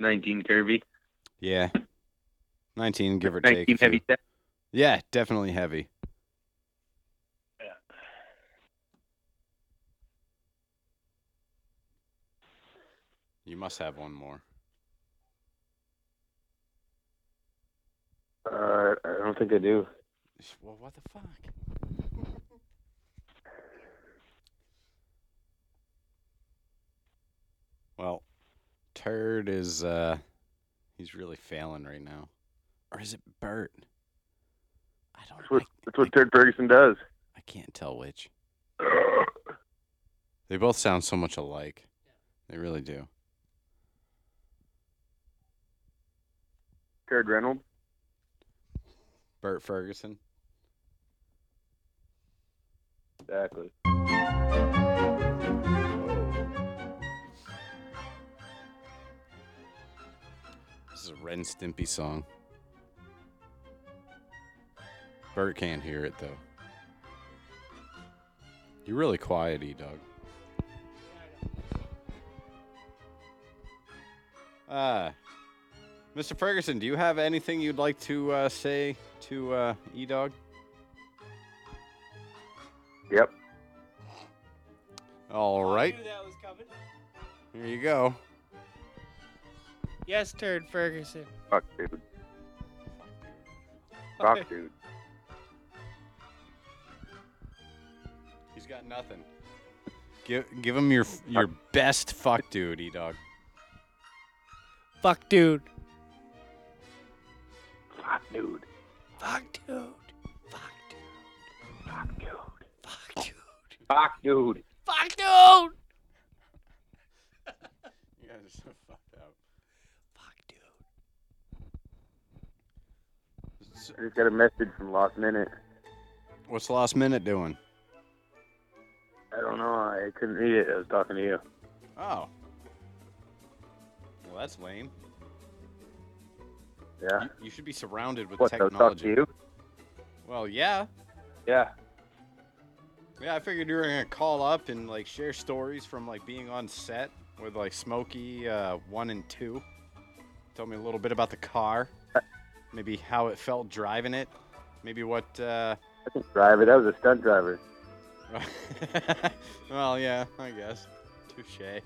19 curvy. Yeah. 19 give or 19 take. a heavy few. set. Yeah, definitely heavy. You must have one more. Uh, I don't think I do. Well, what the fuck? Well, Turd is uh he's really failing right now. Or is it Burt? I don't That's what, that's what Ted Ferguson does. I can't tell which. They both sound so much alike. They really do. Ted Reynolds. Burt Ferguson. Exactly. This is a Ren Stimpy song. Burt can't hear it though. You're really quiet, E Dog. Uh, Mr. Ferguson, do you have anything you'd like to uh, say to uh, E Dog? Yep. All right. knew that was coming. Here you go. Yes, Turd Ferguson. Fuck, dude. Fuck, dude. He's got nothing. Give give him your your best fuck dude, E Dog. Fuck, dude. Fuck, dude. Fuck, dude. Fuck, dude. Fuck, dude. Fuck, dude. Fuck, dude. You guys are so fucked up. Fuck, dude. I just got a message from Last Minute. What's Lost Minute doing? I don't know. I couldn't read it. I was talking to you. Oh. Well, that's lame. Yeah. You, you should be surrounded with What? Technology. talking to you? Well, yeah. Yeah. Yeah, I figured you were gonna call up and like share stories from like being on set with like Smokey uh, one and two. Tell me a little bit about the car, maybe how it felt driving it, maybe what. Uh... I can drive it. I was a stunt driver. well, yeah, I guess. Touche.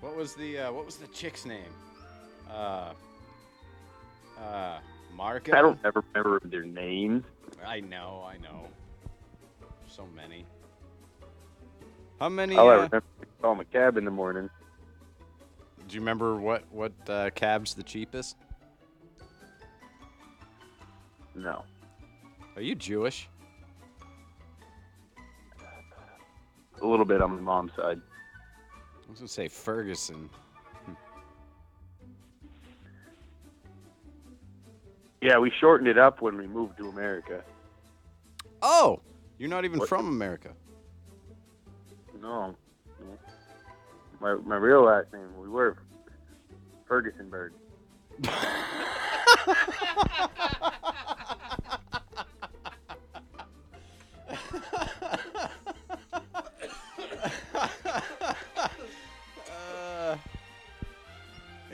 What was the uh, what was the chick's name? Uh, uh, Marco. I don't ever remember their names. I know, I know. So many. How many? I uh, remember is call a cab in the morning. Do you remember what what uh, cab's the cheapest? No. Are you Jewish? A little bit on my mom's side. I was gonna say Ferguson. Yeah, we shortened it up when we moved to America. Oh, you're not even What? from America. No. My my real last name, we were Fergusonburg. Uh,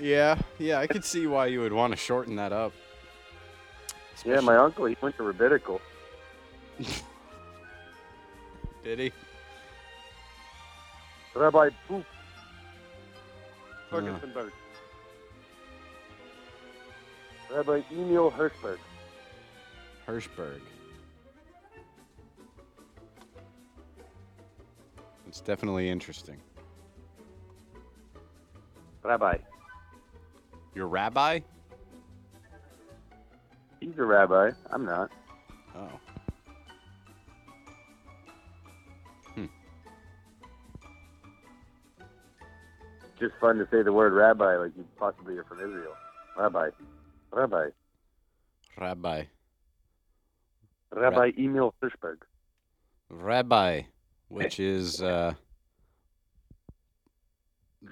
yeah, yeah, I could see why you would want to shorten that up. Yeah, my uncle, he went to rabbinical. Did he? Rabbi Boop. Fergusonburg. Rabbi Emil Hirschberg. Hirschberg. It's definitely interesting. Rabbi. Your rabbi? He's a rabbi. I'm not. Oh. Just fun to say the word rabbi like you possibly are from Israel. Rabbi. Rabbi. Rabbi. Rabbi Emil Hirschberg. Rabbi, which is uh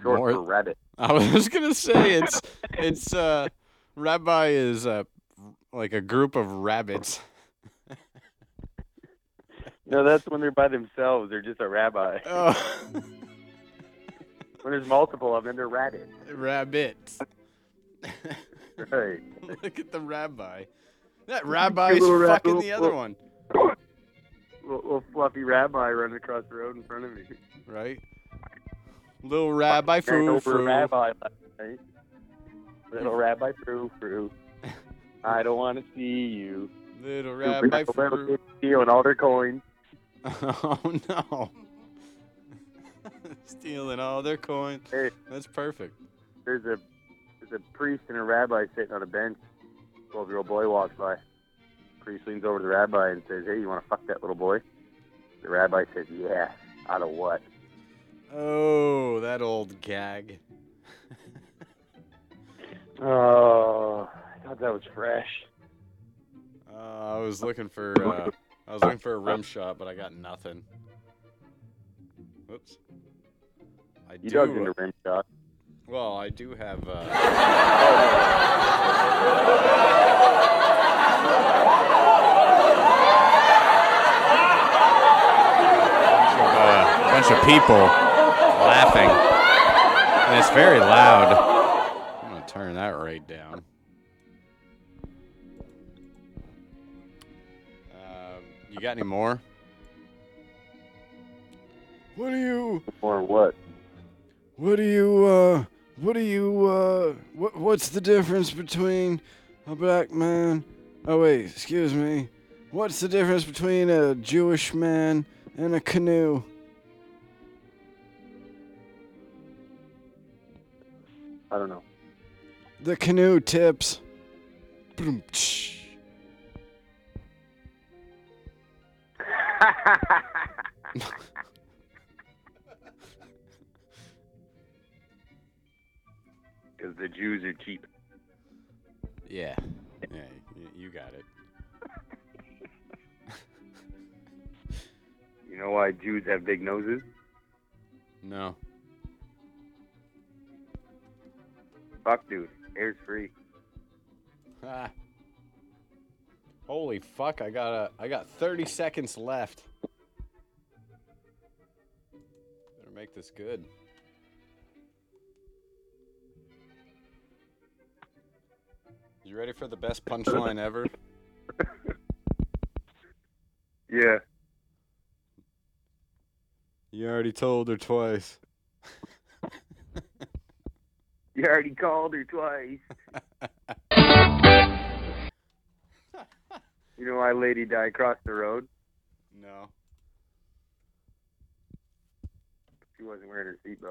Short more- for rabbit. I was gonna say it's it's uh rabbi is uh like a group of rabbits. No, that's when they're by themselves. They're just a rabbi. Oh. when there's multiple of them, they're rabbits. Rabbits. Right. Look at the rabbi. That rabbi is rab- fucking little- the other little- one, Little, little fluffy rabbi running across the road in front of me. right? Little rabbi Ran frou over a frou. rabbi last. Little rabbi frou frou. I don't want to see you. Little little frou. kids stealing all their coins. Oh no. Stealing all their coins. Hey, That's perfect. there's a there's a priest and a rabbi sitting on a bench. Twelve year old boy walks by. Priest leans over to the rabbi and says, "Hey, you want to fuck that little boy?" The rabbi says, "Yeah." Out of what? Oh, that old gag. Oh, thought that was fresh. Uh, I was looking for uh, I was looking for a rim shot, but I got nothing. Whoops. I You do. dug into rim shot. Well, I do have. Uh, a bunch of people laughing, and it's very loud. I'm gonna turn that right down. You got any more? What do you? Or what? What do you? Uh, what do you? Uh, what? What's the difference between a black man? Oh wait, excuse me. What's the difference between a Jewish man and a canoe? I don't know. The canoe tips. Boom, Because the Jews are cheap. Yeah, yeah, you got it. You know why Jews have big noses? No. Fuck, dude. Air's free. Ah. Holy fuck! I got a. I got 30 seconds left. Better make this good. You ready for the best punchline ever? Yeah. You already told her twice. You already called her twice. you know why Lady Di crossed the road? No. She wasn't wearing her seatbelt.